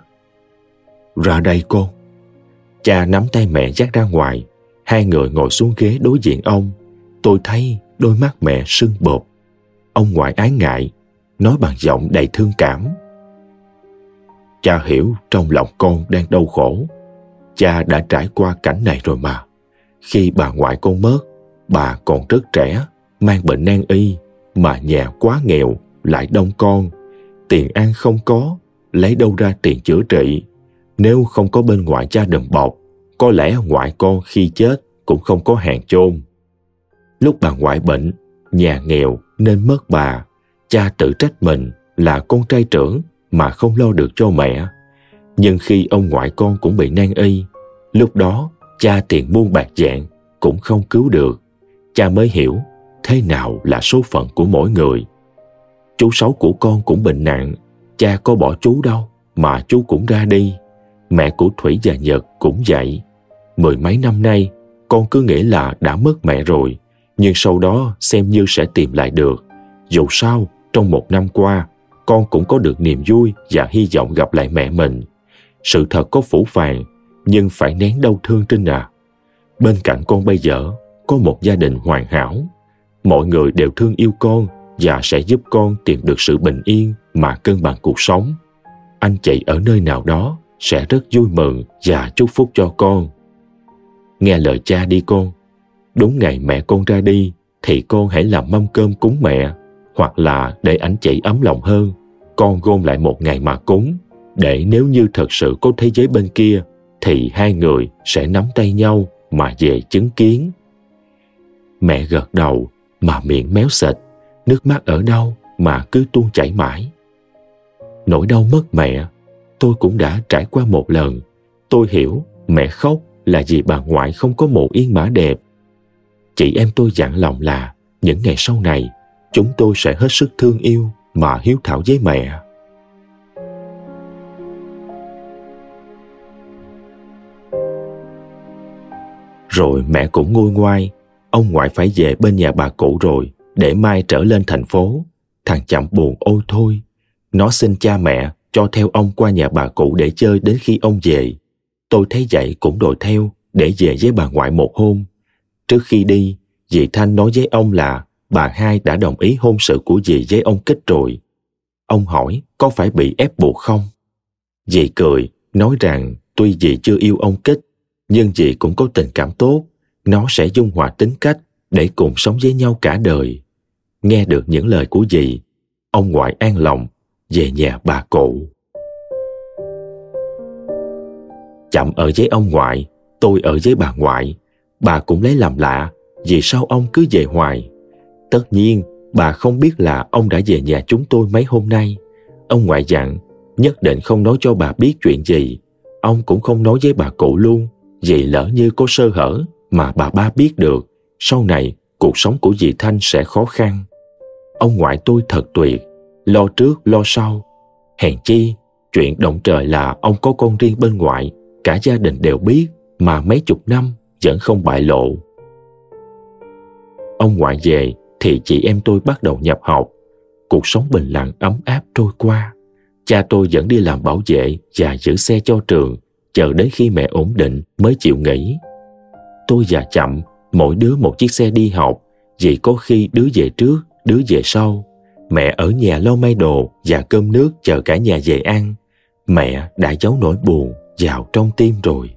Ra đây con. Cha nắm tay mẹ dắt ra ngoài, hai người ngồi xuống ghế đối diện ông. Tôi thấy đôi mắt mẹ sưng bột. Ông ngoại ái ngại, nói bằng giọng đầy thương cảm. Cha hiểu trong lòng con đang đau khổ. Cha đã trải qua cảnh này rồi mà. Khi bà ngoại con mất, bà còn rất trẻ, mang bệnh nan y, mà nhà quá nghèo, lại đông con. Tiền ăn không có, lấy đâu ra tiền chữa trị. Nếu không có bên ngoại cha đùm bọc, có lẽ ngoại con khi chết cũng không có hàng chôn. Lúc bà ngoại bệnh, nhà nghèo nên mất bà, cha tự trách mình là con trai trưởng mà không lo được cho mẹ. Nhưng khi ông ngoại con cũng bị nan y, lúc đó cha tiền muôn bạc dạng cũng không cứu được. Cha mới hiểu thế nào là số phận của mỗi người. Chú sáu của con cũng bệnh nặng, cha có bỏ chú đâu mà chú cũng ra đi. Mẹ của Thủy và Nhật cũng vậy. Mười mấy năm nay, con cứ nghĩ là đã mất mẹ rồi, nhưng sau đó xem như sẽ tìm lại được. Dù sao, trong một năm qua, con cũng có được niềm vui và hy vọng gặp lại mẹ mình. Sự thật có phủ phàng, nhưng phải nén đau thương Trinh à. Bên cạnh con bây giờ, có một gia đình hoàn hảo. Mọi người đều thương yêu con và sẽ giúp con tìm được sự bình yên mà cân bằng cuộc sống. Anh chị ở nơi nào đó sẽ rất vui mừng và chúc phúc cho con. Nghe lời cha đi con. Đúng ngày mẹ con ra đi thì con hãy làm mâm cơm cúng mẹ hoặc là để anh chị ấm lòng hơn. Con gom lại một ngày mà cúng để nếu như thật sự có thế giới bên kia thì hai người sẽ nắm tay nhau mà về chứng kiến. Mẹ gật đầu mà miệng méo sệt, nước mắt ở đâu mà cứ tuôn chảy mãi. Nỗi đau mất mẹ, tôi cũng đã trải qua một lần. Tôi hiểu mẹ khóc là vì bà ngoại không có mộ yên mã đẹp. Chị em tôi dặn lòng là những ngày sau này chúng tôi sẽ hết sức thương yêu mà hiếu thảo với mẹ. Rồi mẹ cũng ngôi ngoai, ông ngoại phải về bên nhà bà cụ rồi để mai trở lên thành phố. Thằng chậm buồn ôi thôi. Nó xin cha mẹ cho theo ông qua nhà bà cụ để chơi đến khi ông về. Tôi thấy vậy cũng đòi theo để về với bà ngoại một hôm. Trước khi đi, dì Thanh nói với ông là bà hai đã đồng ý hôn sự của dì với ông Kích rồi. Ông hỏi có phải bị ép buộc không? Dì cười, nói rằng tuy dì chưa yêu ông Kích, nhưng dì cũng có tình cảm tốt, nó sẽ dung hòa tính cách để cùng sống với nhau cả đời. Nghe được những lời của dì, ông ngoại an lòng về nhà bà cụ. Chậm ở với ông ngoại, tôi ở với bà ngoại. Bà cũng lấy làm lạ, vì sao ông cứ về hoài. Tất nhiên, bà không biết là ông đã về nhà chúng tôi mấy hôm nay. Ông ngoại dặn, nhất định không nói cho bà biết chuyện gì. Ông cũng không nói với bà cụ luôn, vì lỡ như có sơ hở mà bà ba biết được, sau này cuộc sống của dì Thanh sẽ khó khăn. Ông ngoại tôi thật tuyệt, lo trước lo sau. Hèn chi, chuyện động trời là ông có con riêng bên ngoại, cả gia đình đều biết mà mấy chục năm vẫn không bại lộ. Ông ngoại về thì chị em tôi bắt đầu nhập học. Cuộc sống bình lặng ấm áp trôi qua. Cha tôi vẫn đi làm bảo vệ và giữ xe cho trường, chờ đến khi mẹ ổn định mới chịu nghỉ. Tôi già chậm, mỗi đứa một chiếc xe đi học, vì có khi đứa về trước, đứa về sau. Mẹ ở nhà lo may đồ và cơm nước chờ cả nhà về ăn. Mẹ đã giấu nỗi buồn vào trong tim rồi.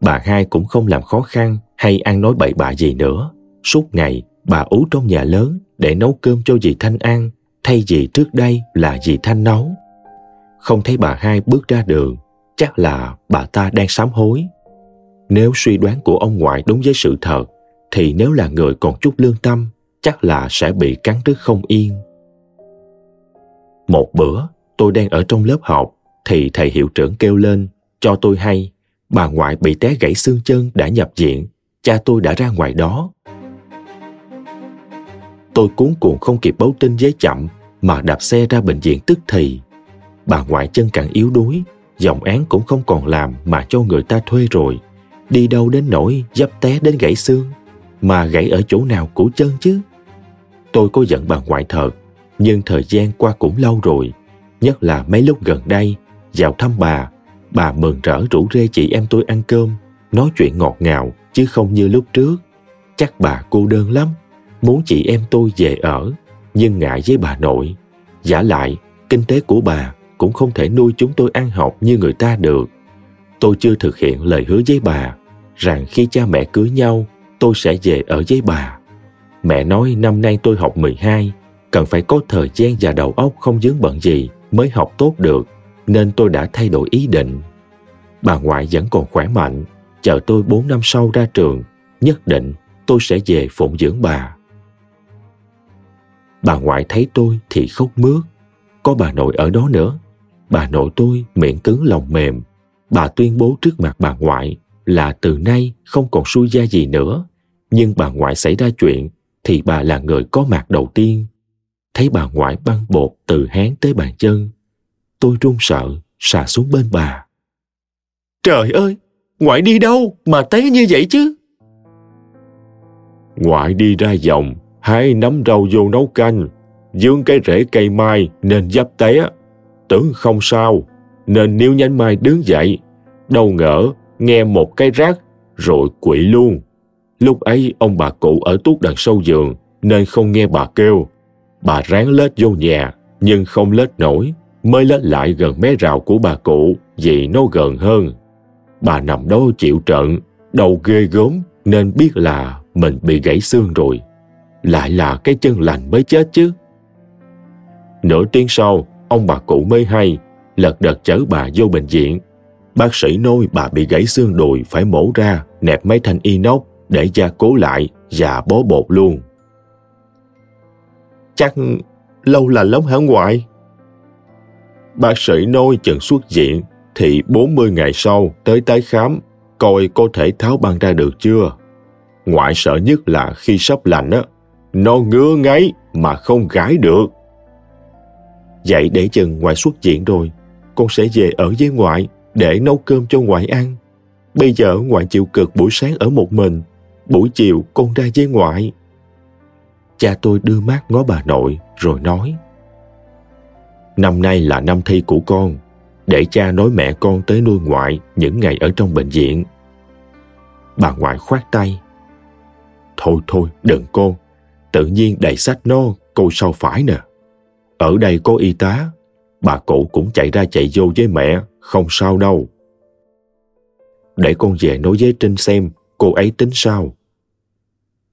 Bà hai cũng không làm khó khăn hay ăn nói bậy bạ gì nữa. Suốt ngày bà ú trong nhà lớn để nấu cơm cho dì Thanh ăn thay vì trước đây là dì Thanh nấu. Không thấy bà hai bước ra đường, chắc là bà ta đang sám hối. Nếu suy đoán của ông ngoại đúng với sự thật, thì nếu là người còn chút lương tâm, chắc là sẽ bị cắn đứt không yên. Một bữa, tôi đang ở trong lớp học, thì thầy hiệu trưởng kêu lên, cho tôi hay, bà ngoại bị té gãy xương chân đã nhập viện, cha tôi đã ra ngoài đó. Tôi cuốn cuồng không kịp báo tin giấy chậm, mà đạp xe ra bệnh viện tức thì. Bà ngoại chân càng yếu đuối, giọng án cũng không còn làm mà cho người ta thuê rồi. Đi đâu đến nỗi dấp té đến gãy xương, mà gãy ở chỗ nào của chân chứ? Tôi có giận bà ngoại thật, nhưng thời gian qua cũng lâu rồi, nhất là mấy lúc gần đây, vào thăm bà, bà mừng rỡ rủ rê chị em tôi ăn cơm, nói chuyện ngọt ngào chứ không như lúc trước. Chắc bà cô đơn lắm, muốn chị em tôi về ở, nhưng ngại với bà nội. Giả lại, kinh tế của bà cũng không thể nuôi chúng tôi ăn học như người ta được. Tôi chưa thực hiện lời hứa với bà rằng khi cha mẹ cưới nhau, tôi sẽ về ở với bà. Mẹ nói năm nay tôi học 12, cần phải có thời gian và đầu óc không dướng bận gì mới học tốt được, nên tôi đã thay đổi ý định. Bà ngoại vẫn còn khỏe mạnh, chờ tôi 4 năm sau ra trường, nhất định tôi sẽ về phụng dưỡng bà. Bà ngoại thấy tôi thì khóc mướt, có bà nội ở đó nữa. Bà nội tôi miệng cứng lòng mềm, bà tuyên bố trước mặt bà ngoại là từ nay không còn xui gia gì nữa. Nhưng bà ngoại xảy ra chuyện thì bà là người có mặt đầu tiên. Thấy bà ngoại băng bột từ hán tới bàn chân. Tôi run sợ, xà xuống bên bà. Trời ơi, ngoại đi đâu mà té như vậy chứ? Ngoại đi ra vòng hai nắm rau vô nấu canh, dương cái rễ cây mai nên dấp té. Tưởng không sao, nên níu nhánh mai đứng dậy. Đâu ngỡ, nghe một cái rác, rồi quỵ luôn. Lúc ấy ông bà cụ ở tuốt đằng sau giường, nên không nghe bà kêu. Bà ráng lết vô nhà, nhưng không lết nổi, mới lết lại gần mé rào của bà cụ vì nó gần hơn. Bà nằm đó chịu trận, đầu ghê gớm nên biết là mình bị gãy xương rồi. Lại là cái chân lành mới chết chứ. Nửa tiếng sau, ông bà cụ mới hay, lật đật chở bà vô bệnh viện. Bác sĩ nói bà bị gãy xương đùi phải mổ ra, nẹp mấy thanh inox để gia cố lại và bó bột luôn. Chắc lâu là lắm hả ngoại? Bác sĩ nói chừng xuất viện thì 40 ngày sau tới tái khám coi có thể tháo băng ra được chưa. Ngoại sợ nhất là khi sắp lành á, nó ngứa ngáy mà không gãi được. Vậy để chừng ngoại xuất viện rồi, con sẽ về ở với ngoại để nấu cơm cho ngoại ăn. Bây giờ ngoại chịu cực buổi sáng ở một mình, buổi chiều con ra với ngoại. Cha tôi đưa mắt ngó bà nội rồi nói Năm nay là năm thi của con, để cha nói mẹ con tới nuôi ngoại những ngày ở trong bệnh viện. Bà ngoại khoát tay. Thôi thôi, đừng cô, tự nhiên đầy sách nó cô sao phải nè. Ở đây có y tá, bà cụ cũng chạy ra chạy vô với mẹ, không sao đâu. Để con về nói với Trinh xem cô ấy tính sao.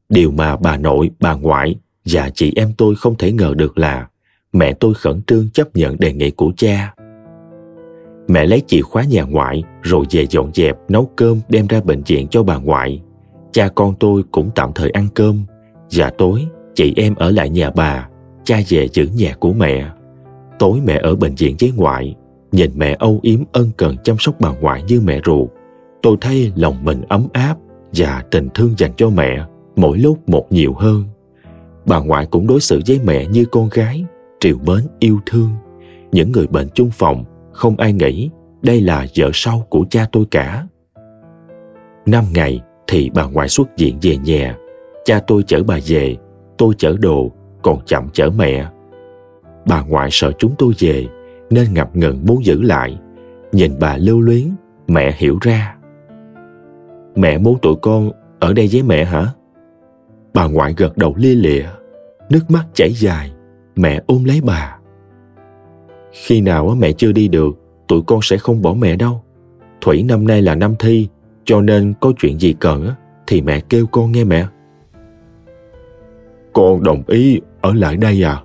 Điều mà bà nội, bà ngoại và chị em tôi không thể ngờ được là mẹ tôi khẩn trương chấp nhận đề nghị của cha. Mẹ lấy chìa khóa nhà ngoại rồi về dọn dẹp nấu cơm đem ra bệnh viện cho bà ngoại. Cha con tôi cũng tạm thời ăn cơm Dạ tối chị em ở lại nhà bà, cha về giữ nhà của mẹ. Tối mẹ ở bệnh viện với ngoại, nhìn mẹ âu yếm ân cần chăm sóc bà ngoại như mẹ ruột. Tôi thấy lòng mình ấm áp và tình thương dành cho mẹ mỗi lúc một nhiều hơn. Bà ngoại cũng đối xử với mẹ như con gái, triều mến yêu thương. Những người bệnh chung phòng không ai nghĩ đây là vợ sau của cha tôi cả. Năm ngày thì bà ngoại xuất viện về nhà. Cha tôi chở bà về, tôi chở đồ, còn chậm chở mẹ. Bà ngoại sợ chúng tôi về nên ngập ngừng muốn giữ lại. Nhìn bà lưu luyến, mẹ hiểu ra. Mẹ muốn tụi con ở đây với mẹ hả? Bà ngoại gật đầu lia lịa, nước mắt chảy dài, mẹ ôm lấy bà. Khi nào mẹ chưa đi được, tụi con sẽ không bỏ mẹ đâu. Thủy năm nay là năm thi, cho nên có chuyện gì cần thì mẹ kêu con nghe mẹ. Con đồng ý ở lại đây à?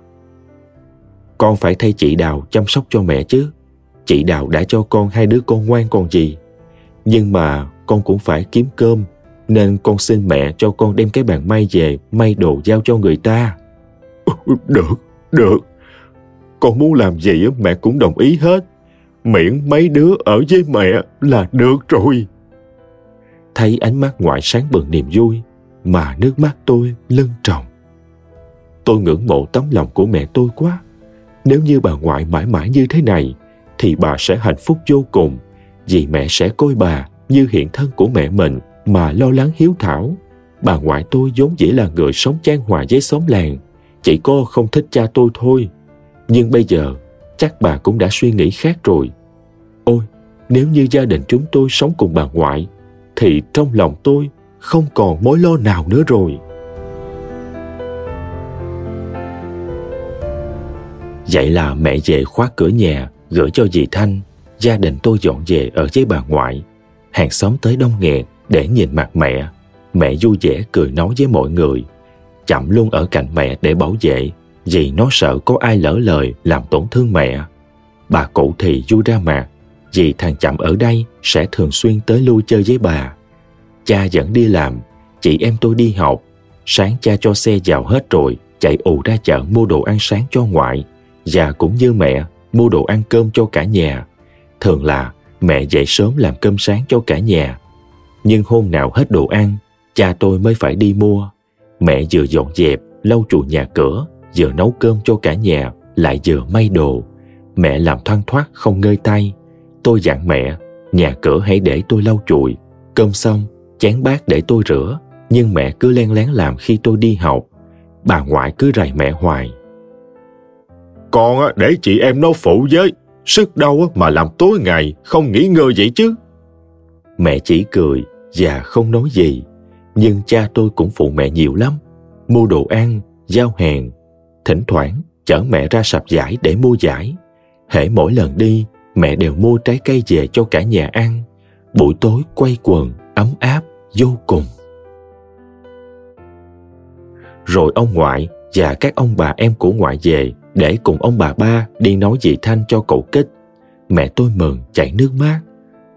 Con phải thay chị Đào chăm sóc cho mẹ chứ. Chị Đào đã cho con hai đứa con ngoan còn gì. Nhưng mà con cũng phải kiếm cơm, nên con xin mẹ cho con đem cái bàn may về may đồ giao cho người ta. Được, được. Con muốn làm gì mẹ cũng đồng ý hết. Miễn mấy đứa ở với mẹ là được rồi. Thấy ánh mắt ngoại sáng bừng niềm vui, mà nước mắt tôi lưng tròng. Tôi ngưỡng mộ tấm lòng của mẹ tôi quá. Nếu như bà ngoại mãi mãi như thế này, thì bà sẽ hạnh phúc vô cùng, vì mẹ sẽ coi bà như hiện thân của mẹ mình mà lo lắng hiếu thảo. Bà ngoại tôi vốn dĩ là người sống chan hòa với xóm làng, chỉ có không thích cha tôi thôi. Nhưng bây giờ, chắc bà cũng đã suy nghĩ khác rồi. Ôi, nếu như gia đình chúng tôi sống cùng bà ngoại, thì trong lòng tôi không còn mối lo nào nữa rồi. Vậy là mẹ về khóa cửa nhà, gửi cho dì Thanh. Gia đình tôi dọn về ở với bà ngoại. Hàng xóm tới đông nghẹt để nhìn mặt mẹ. Mẹ vui vẻ cười nói với mọi người. Chậm luôn ở cạnh mẹ để bảo vệ vì nó sợ có ai lỡ lời làm tổn thương mẹ. Bà cụ thì vui ra mặt vì thằng Chậm ở đây sẽ thường xuyên tới lui chơi với bà. Cha vẫn đi làm, chị em tôi đi học. Sáng cha cho xe vào hết rồi, chạy ù ra chợ mua đồ ăn sáng cho ngoại và cũng như mẹ mua đồ ăn cơm cho cả nhà. Thường là mẹ dậy sớm làm cơm sáng cho cả nhà. Nhưng hôm nào hết đồ ăn, cha tôi mới phải đi mua. Mẹ vừa dọn dẹp, lau chùi nhà cửa, vừa nấu cơm cho cả nhà, lại vừa may đồ. Mẹ làm thoăn thoát không ngơi tay. Tôi dặn mẹ, nhà cửa hãy để tôi lau chùi. Cơm xong, chén bát để tôi rửa, nhưng mẹ cứ len lén làm khi tôi đi học. Bà ngoại cứ rầy mẹ hoài. Con để chị em nó phụ với, sức đâu mà làm tối ngày, không nghỉ ngơi vậy chứ. Mẹ chỉ cười và không nói gì, nhưng cha tôi cũng phụ mẹ nhiều lắm. Mua đồ ăn, giao hàng, thỉnh thoảng chở mẹ ra sạp giải để mua giải. Hễ mỗi lần đi, mẹ đều mua trái cây về cho cả nhà ăn. Buổi tối quay quần, ấm áp, vô cùng. Rồi ông ngoại và các ông bà em của ngoại về để cùng ông bà ba đi nói dị thanh cho cậu kích. Mẹ tôi mừng chảy nước mắt.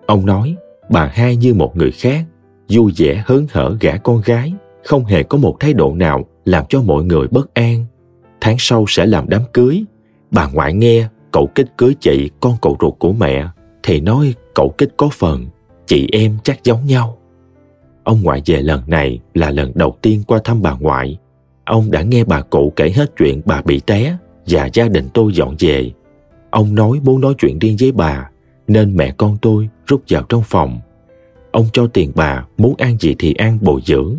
Ông nói bà hai như một người khác, vui vẻ hớn hở gả con gái, không hề có một thái độ nào làm cho mọi người bất an. Tháng sau sẽ làm đám cưới. Bà ngoại nghe cậu kích cưới chị con cậu ruột của mẹ thì nói cậu kích có phần, chị em chắc giống nhau. Ông ngoại về lần này là lần đầu tiên qua thăm bà ngoại. Ông đã nghe bà cụ kể hết chuyện bà bị té và gia đình tôi dọn về. Ông nói muốn nói chuyện riêng với bà, nên mẹ con tôi rút vào trong phòng. Ông cho tiền bà muốn ăn gì thì ăn bồi dưỡng,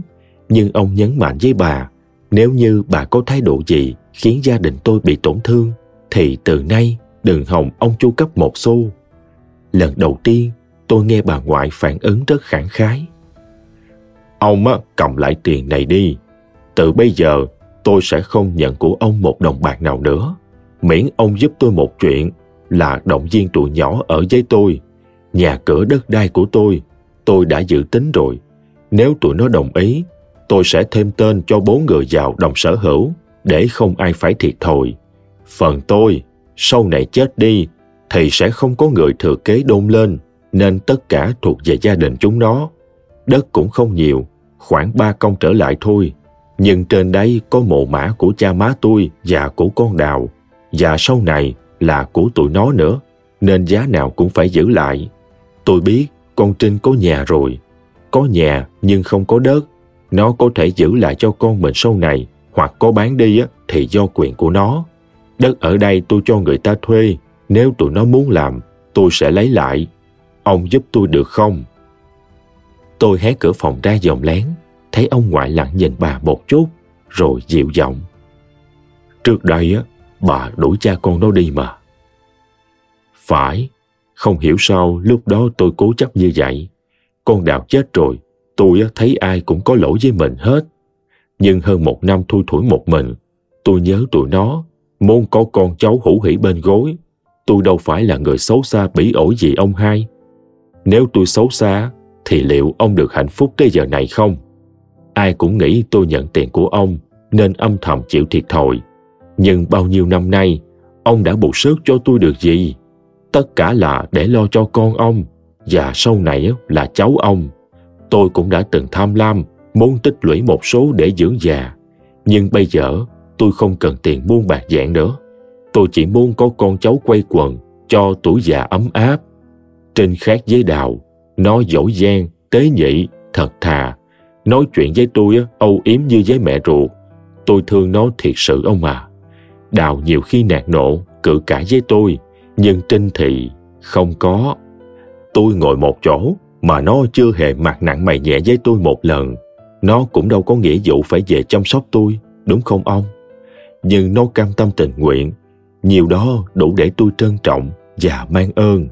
nhưng ông nhấn mạnh với bà, nếu như bà có thái độ gì khiến gia đình tôi bị tổn thương, thì từ nay đừng hòng ông chu cấp một xu. Lần đầu tiên, tôi nghe bà ngoại phản ứng rất khẳng khái. Ông á, cầm lại tiền này đi. Từ bây giờ, tôi sẽ không nhận của ông một đồng bạc nào nữa. Miễn ông giúp tôi một chuyện là động viên tụi nhỏ ở với tôi. Nhà cửa đất đai của tôi, tôi đã dự tính rồi. Nếu tụi nó đồng ý, tôi sẽ thêm tên cho bốn người vào đồng sở hữu để không ai phải thiệt thòi. Phần tôi, sau này chết đi, thì sẽ không có người thừa kế đôn lên, nên tất cả thuộc về gia đình chúng nó. Đất cũng không nhiều, khoảng ba công trở lại thôi. Nhưng trên đây có mộ mã của cha má tôi và của con đào, và sau này là của tụi nó nữa, nên giá nào cũng phải giữ lại. Tôi biết con Trinh có nhà rồi, có nhà nhưng không có đất. Nó có thể giữ lại cho con mình sau này, hoặc có bán đi á, thì do quyền của nó. Đất ở đây tôi cho người ta thuê, nếu tụi nó muốn làm, tôi sẽ lấy lại. Ông giúp tôi được không? Tôi hé cửa phòng ra dòm lén, thấy ông ngoại lặng nhìn bà một chút, rồi dịu giọng. Trước đây á, bà đuổi cha con nó đi mà. Phải, không hiểu sao lúc đó tôi cố chấp như vậy. Con đào chết rồi, tôi thấy ai cũng có lỗi với mình hết. Nhưng hơn một năm thui thủi một mình, tôi nhớ tụi nó, muốn có con cháu hữu hỷ bên gối. Tôi đâu phải là người xấu xa bỉ ổi gì ông hai. Nếu tôi xấu xa, thì liệu ông được hạnh phúc tới giờ này không? Ai cũng nghĩ tôi nhận tiền của ông, nên âm thầm chịu thiệt thòi. Nhưng bao nhiêu năm nay, ông đã bù sức cho tôi được gì? Tất cả là để lo cho con ông, và sau này là cháu ông. Tôi cũng đã từng tham lam, muốn tích lũy một số để dưỡng già. Nhưng bây giờ, tôi không cần tiền buôn bạc dạng nữa. Tôi chỉ muốn có con cháu quay quần, cho tuổi già ấm áp. Trên khác với đào, nó dỗ gian tế nhị, thật thà. Nói chuyện với tôi âu yếm như với mẹ ruột. Tôi thương nó thiệt sự ông à. Đào nhiều khi nạt nộ, cự cãi với tôi, nhưng Trinh thị không có. Tôi ngồi một chỗ mà nó chưa hề mặt nặng mày nhẹ với tôi một lần. Nó cũng đâu có nghĩa vụ phải về chăm sóc tôi, đúng không ông? Nhưng nó cam tâm tình nguyện, nhiều đó đủ để tôi trân trọng và mang ơn.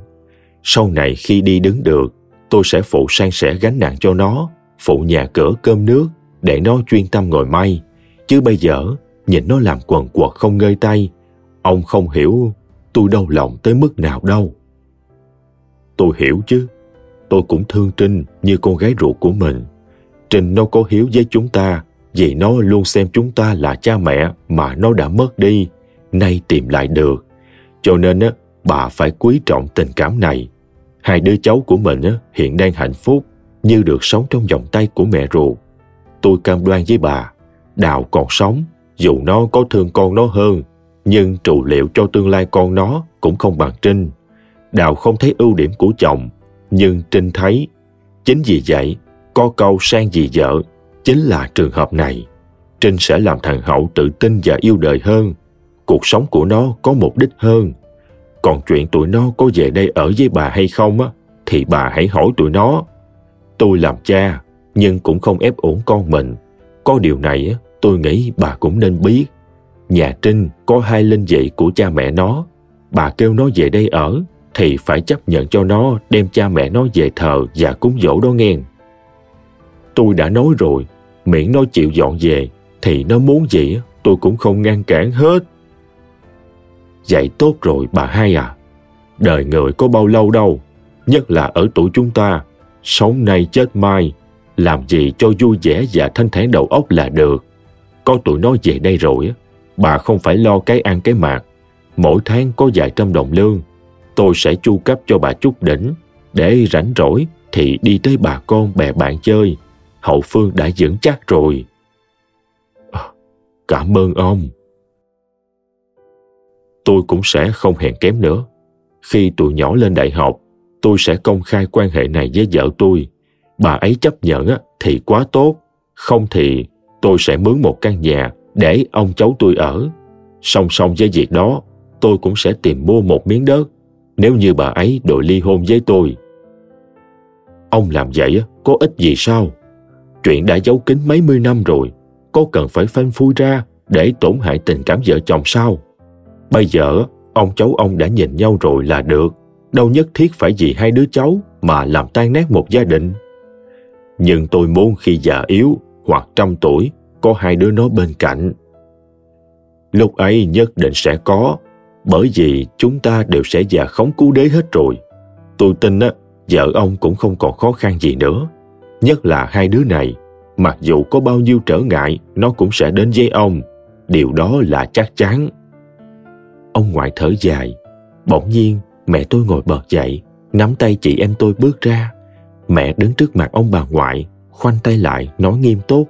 Sau này khi đi đứng được, tôi sẽ phụ san sẻ gánh nặng cho nó, phụ nhà cửa cơm nước để nó chuyên tâm ngồi may. Chứ bây giờ, nhìn nó làm quần quật không ngơi tay, ông không hiểu tôi đau lòng tới mức nào đâu. Tôi hiểu chứ, tôi cũng thương Trinh như con gái ruột của mình. Trinh nó có hiếu với chúng ta vì nó luôn xem chúng ta là cha mẹ mà nó đã mất đi, nay tìm lại được. Cho nên á, bà phải quý trọng tình cảm này. Hai đứa cháu của mình á, hiện đang hạnh phúc như được sống trong vòng tay của mẹ ruột. Tôi cam đoan với bà, Đào còn sống, dù nó có thương con nó hơn, nhưng trụ liệu cho tương lai con nó cũng không bằng Trinh. Đào không thấy ưu điểm của chồng, nhưng Trinh thấy. Chính vì vậy, có câu sang vì vợ, chính là trường hợp này. Trinh sẽ làm thằng Hậu tự tin và yêu đời hơn. Cuộc sống của nó có mục đích hơn. Còn chuyện tụi nó có về đây ở với bà hay không á, thì bà hãy hỏi tụi nó. Tôi làm cha, nhưng cũng không ép uổng con mình. Có điều này tôi nghĩ bà cũng nên biết. Nhà Trinh có hai linh dị của cha mẹ nó. Bà kêu nó về đây ở thì phải chấp nhận cho nó đem cha mẹ nó về thờ và cúng dỗ đó nghe. Tôi đã nói rồi, miễn nó chịu dọn về thì nó muốn gì tôi cũng không ngăn cản hết. Vậy tốt rồi bà hai à. Đời người có bao lâu đâu, nhất là ở tuổi chúng ta, sống nay chết mai, làm gì cho vui vẻ và thanh thản đầu óc là được. Có tụi nó về đây rồi, bà không phải lo cái ăn cái mặc. Mỗi tháng có vài trăm đồng lương, tôi sẽ chu cấp cho bà chút đỉnh, để rảnh rỗi thì đi tới bà con bè bạn chơi. Hậu phương đã vững chắc rồi. À, cảm ơn ông. Tôi cũng sẽ không hèn kém nữa. Khi tụi nhỏ lên đại học, tôi sẽ công khai quan hệ này với vợ tôi. Bà ấy chấp nhận thì quá tốt, không thì tôi sẽ mướn một căn nhà để ông cháu tôi ở. Song song với việc đó, tôi cũng sẽ tìm mua một miếng đất nếu như bà ấy đòi ly hôn với tôi. Ông làm vậy có ích gì sao? Chuyện đã giấu kín mấy mươi năm rồi, có cần phải phanh phui ra để tổn hại tình cảm vợ chồng sao? Bây giờ, ông cháu ông đã nhìn nhau rồi là được, đâu nhất thiết phải vì hai đứa cháu mà làm tan nát một gia đình. Nhưng tôi muốn khi già yếu hoặc trăm tuổi, có hai đứa nó bên cạnh. Lúc ấy nhất định sẽ có, bởi vì chúng ta đều sẽ già khống cứu đế hết rồi. Tôi tin á, vợ ông cũng không còn khó khăn gì nữa. Nhất là hai đứa này, mặc dù có bao nhiêu trở ngại, nó cũng sẽ đến với ông. Điều đó là chắc chắn. Ông ngoại thở dài. Bỗng nhiên, mẹ tôi ngồi bật dậy, nắm tay chị em tôi bước ra. Mẹ đứng trước mặt ông bà ngoại, khoanh tay lại, nói nghiêm túc.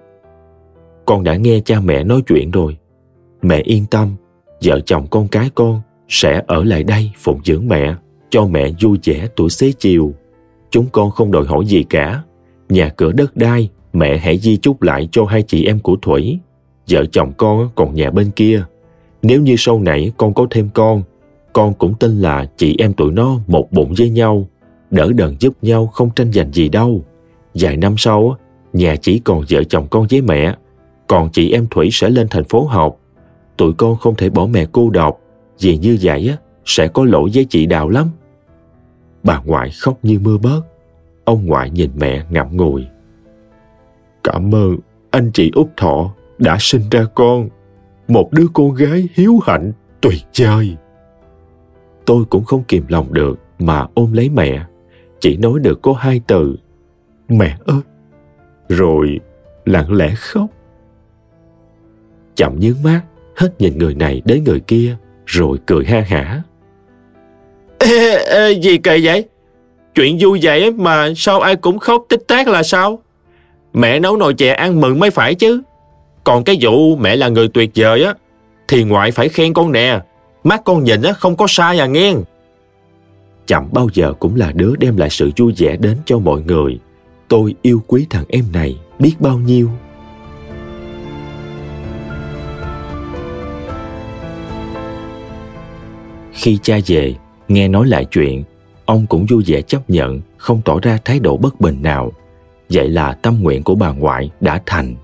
Con đã nghe cha mẹ nói chuyện rồi. Mẹ yên tâm, vợ chồng con cái con sẽ ở lại đây phụng dưỡng mẹ, cho mẹ vui vẻ tuổi xế chiều. Chúng con không đòi hỏi gì cả. Nhà cửa đất đai, mẹ hãy di chúc lại cho hai chị em của Thủy. Vợ chồng con còn nhà bên kia. Nếu như sau này con có thêm con, con cũng tin là chị em tụi nó một bụng với nhau, đỡ đần giúp nhau không tranh giành gì đâu. Vài năm sau, nhà chỉ còn vợ chồng con với mẹ, còn chị em Thủy sẽ lên thành phố học. Tụi con không thể bỏ mẹ cô độc, vì như vậy á, sẽ có lỗi với chị Đào lắm. Bà ngoại khóc như mưa bớt. Ông ngoại nhìn mẹ ngậm ngùi. Cảm ơn anh chị Út Thọ đã sinh ra con. Một đứa con gái hiếu hạnh, tuyệt vời. Tôi cũng không kìm lòng được mà ôm lấy mẹ. Chỉ nói được có hai từ. Mẹ ơi! Rồi lặng lẽ khóc. Chậm nhướng mắt, hết nhìn người này đến người kia, rồi cười ha hả. Ê, ê, gì kỳ vậy? Chuyện vui vậy mà sao ai cũng khóc tích tác là sao? Mẹ nấu nồi chè ăn mừng mới phải chứ. Còn cái vụ mẹ là người tuyệt vời á, thì ngoại phải khen con nè. Mắt con nhìn á không có sai à nghe. Chậm bao giờ cũng là đứa đem lại sự vui vẻ đến cho mọi người. Tôi yêu quý thằng em này biết bao nhiêu. Khi cha về, nghe nói lại chuyện, ông cũng vui vẻ chấp nhận, không tỏ ra thái độ bất bình nào. Vậy là tâm nguyện của bà ngoại đã thành,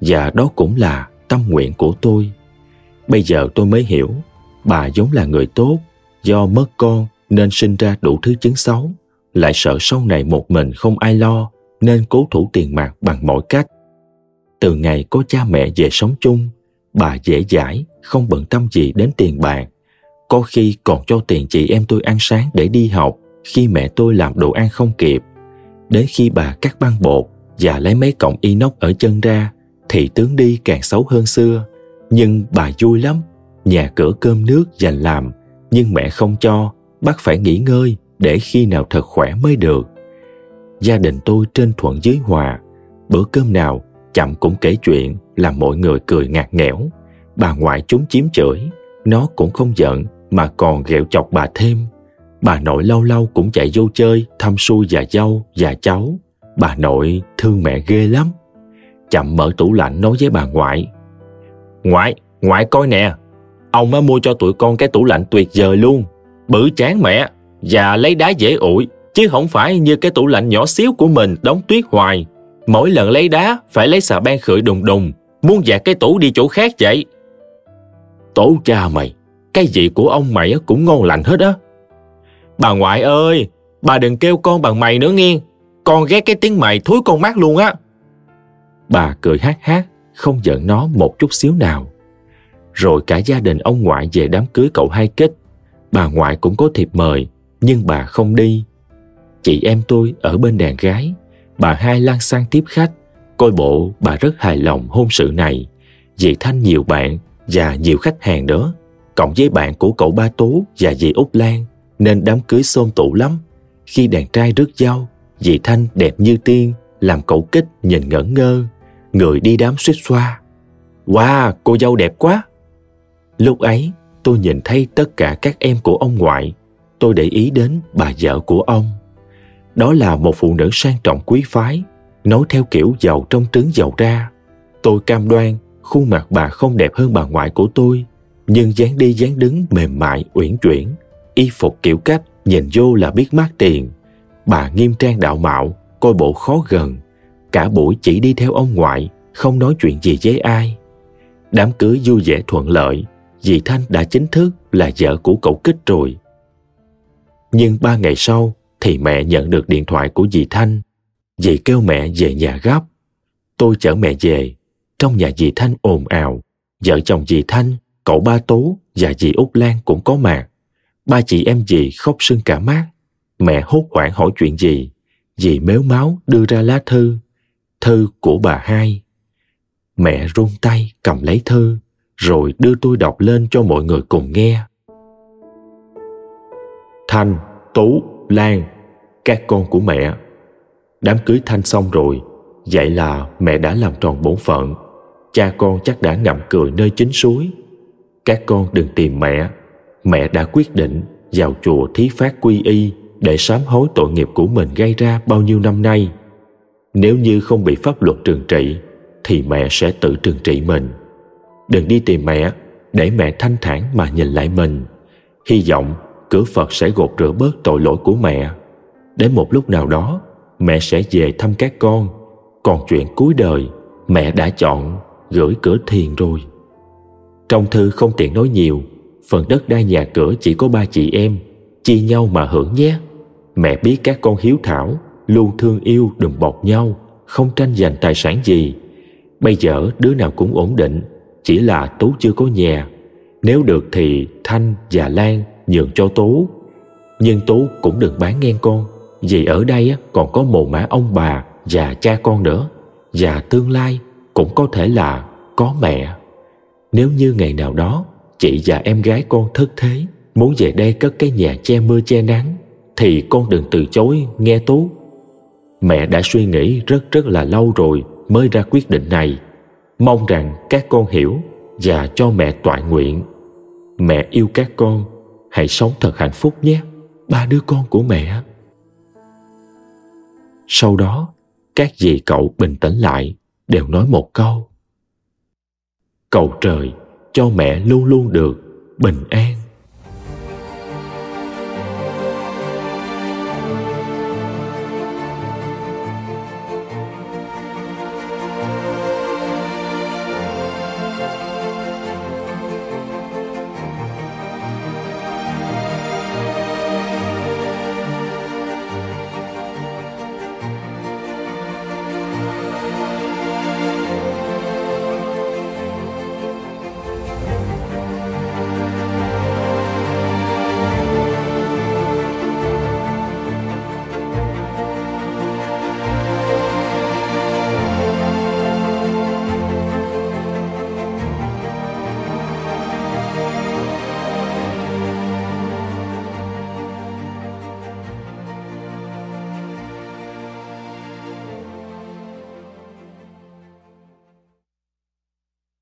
và đó cũng là tâm nguyện của tôi. Bây giờ tôi mới hiểu, bà giống là người tốt, do mất con nên sinh ra đủ thứ chứng xấu, lại sợ sau này một mình không ai lo, nên cố thủ tiền bạc bằng mọi cách. Từ ngày có cha mẹ về sống chung, bà dễ dãi, không bận tâm gì đến tiền bạc. Có khi còn cho tiền chị em tôi ăn sáng để đi học khi mẹ tôi làm đồ ăn không kịp. Đến khi bà cắt băng bột và lấy mấy cọng inox ở chân ra thì tướng đi càng xấu hơn xưa. Nhưng bà vui lắm, nhà cửa cơm nước dành làm nhưng mẹ không cho, bắt phải nghỉ ngơi để khi nào thật khỏe mới được. Gia đình tôi trên thuận dưới hòa, bữa cơm nào chậm cũng kể chuyện làm mọi người cười ngạc nghẽo. Bà ngoại chúng chiếm chửi, nó cũng không giận mà còn ghẹo chọc bà thêm. Bà nội lâu lâu cũng chạy vô chơi thăm xui già dâu, già cháu. Bà nội thương mẹ ghê lắm. Chậm mở tủ lạnh nói với bà ngoại. Ngoại, ngoại coi nè, ông á mua cho tụi con cái tủ lạnh tuyệt vời luôn. Bự chán mẹ, và lấy đá dễ ủi, chứ không phải như cái tủ lạnh nhỏ xíu của mình đóng tuyết hoài. Mỗi lần lấy đá phải lấy xà beng khửi đùng đùng, muốn dạt cái tủ đi chỗ khác vậy. Tổ cha mày, cái gì của ông mày cũng ngon lành hết á. Bà ngoại ơi, bà đừng kêu con bằng mày nữa nghe. Con ghét cái tiếng mày thúi con mắt luôn á. Bà cười hát hát, không giận nó một chút xíu nào. Rồi cả gia đình ông ngoại về đám cưới cậu hai kết. Bà ngoại cũng có thiệp mời, nhưng bà không đi. Chị em tôi ở bên đàn gái, bà hai lan sang tiếp khách. Coi bộ bà rất hài lòng hôn sự này. vì Thanh nhiều bạn và nhiều khách hàng nữa. Cộng với bạn của cậu Ba Tố và dì Úc Lan nên đám cưới xôn tụ lắm. Khi đàn trai rước dâu, dì Thanh đẹp như tiên, làm cậu kích nhìn ngẩn ngơ. Người đi đám suýt xoa. Wow, cô dâu đẹp quá! Lúc ấy, tôi nhìn thấy tất cả các em của ông ngoại. Tôi để ý đến bà vợ của ông. Đó là một phụ nữ sang trọng quý phái, nói theo kiểu giàu trong trứng giàu ra. Tôi cam đoan khuôn mặt bà không đẹp hơn bà ngoại của tôi, nhưng dáng đi dáng đứng mềm mại, uyển chuyển, y phục kiểu cách nhìn vô là biết mát tiền. Bà nghiêm trang đạo mạo, coi bộ khó gần, cả buổi chỉ đi theo ông ngoại, không nói chuyện gì với ai. Đám cưới vui vẻ thuận lợi, dì Thanh đã chính thức là vợ của cậu Kích rồi. Nhưng ba ngày sau thì mẹ nhận được điện thoại của dì Thanh. Dì kêu mẹ về nhà gấp. Tôi chở mẹ về. Trong nhà dì Thanh ồn ào. Vợ chồng dì Thanh, cậu ba Tố và dì Út Lan cũng có mặt. Ba chị em dì khóc sưng cả mắt. Mẹ hốt hoảng hỏi chuyện gì. Dì méo máu đưa ra lá thư. Thư của bà hai. Mẹ run tay cầm lấy thư rồi đưa tôi đọc lên cho mọi người cùng nghe. Thanh, Tú, Lan, các con của mẹ. Đám cưới Thanh xong rồi, vậy là mẹ đã làm tròn bổn phận. Cha con chắc đã ngậm cười nơi chính suối. Các con đừng tìm mẹ. Mẹ đã quyết định vào chùa thí phát quy y để sám hối tội nghiệp của mình gây ra bao nhiêu năm nay. Nếu như không bị pháp luật trừng trị, thì mẹ sẽ tự trừng trị mình. Đừng đi tìm mẹ, để mẹ thanh thản mà nhìn lại mình. Hy vọng cửa Phật sẽ gột rửa bớt tội lỗi của mẹ. Đến một lúc nào đó, mẹ sẽ về thăm các con. Còn chuyện cuối đời, mẹ đã chọn gửi cửa thiền rồi. Trong thư không tiện nói nhiều, phần đất đai nhà cửa chỉ có ba chị em, chia nhau mà hưởng nhé. Mẹ biết các con hiếu thảo, luôn thương yêu đùm bọc nhau, không tranh giành tài sản gì. Bây giờ đứa nào cũng ổn định, chỉ là Tú chưa có nhà. Nếu được thì Thanh và Lan nhường cho Tú. Nhưng Tú cũng đừng bán ngang con, vì ở đây còn có mồ mã ông bà và cha con nữa. Và tương lai cũng có thể là có mẹ. Nếu như ngày nào đó, chị và em gái con thất thế, muốn về đây cất cái nhà che mưa che nắng, thì con đừng từ chối, nghe Tú. Mẹ đã suy nghĩ rất rất là lâu rồi mới ra quyết định này. Mong rằng các con hiểu và cho mẹ tọa nguyện. Mẹ yêu các con, hãy sống thật hạnh phúc nhé, ba đứa con của mẹ sau đó, các dì cậu bình tĩnh lại, đều nói một câu cầu trời cho mẹ luôn luôn được bình an.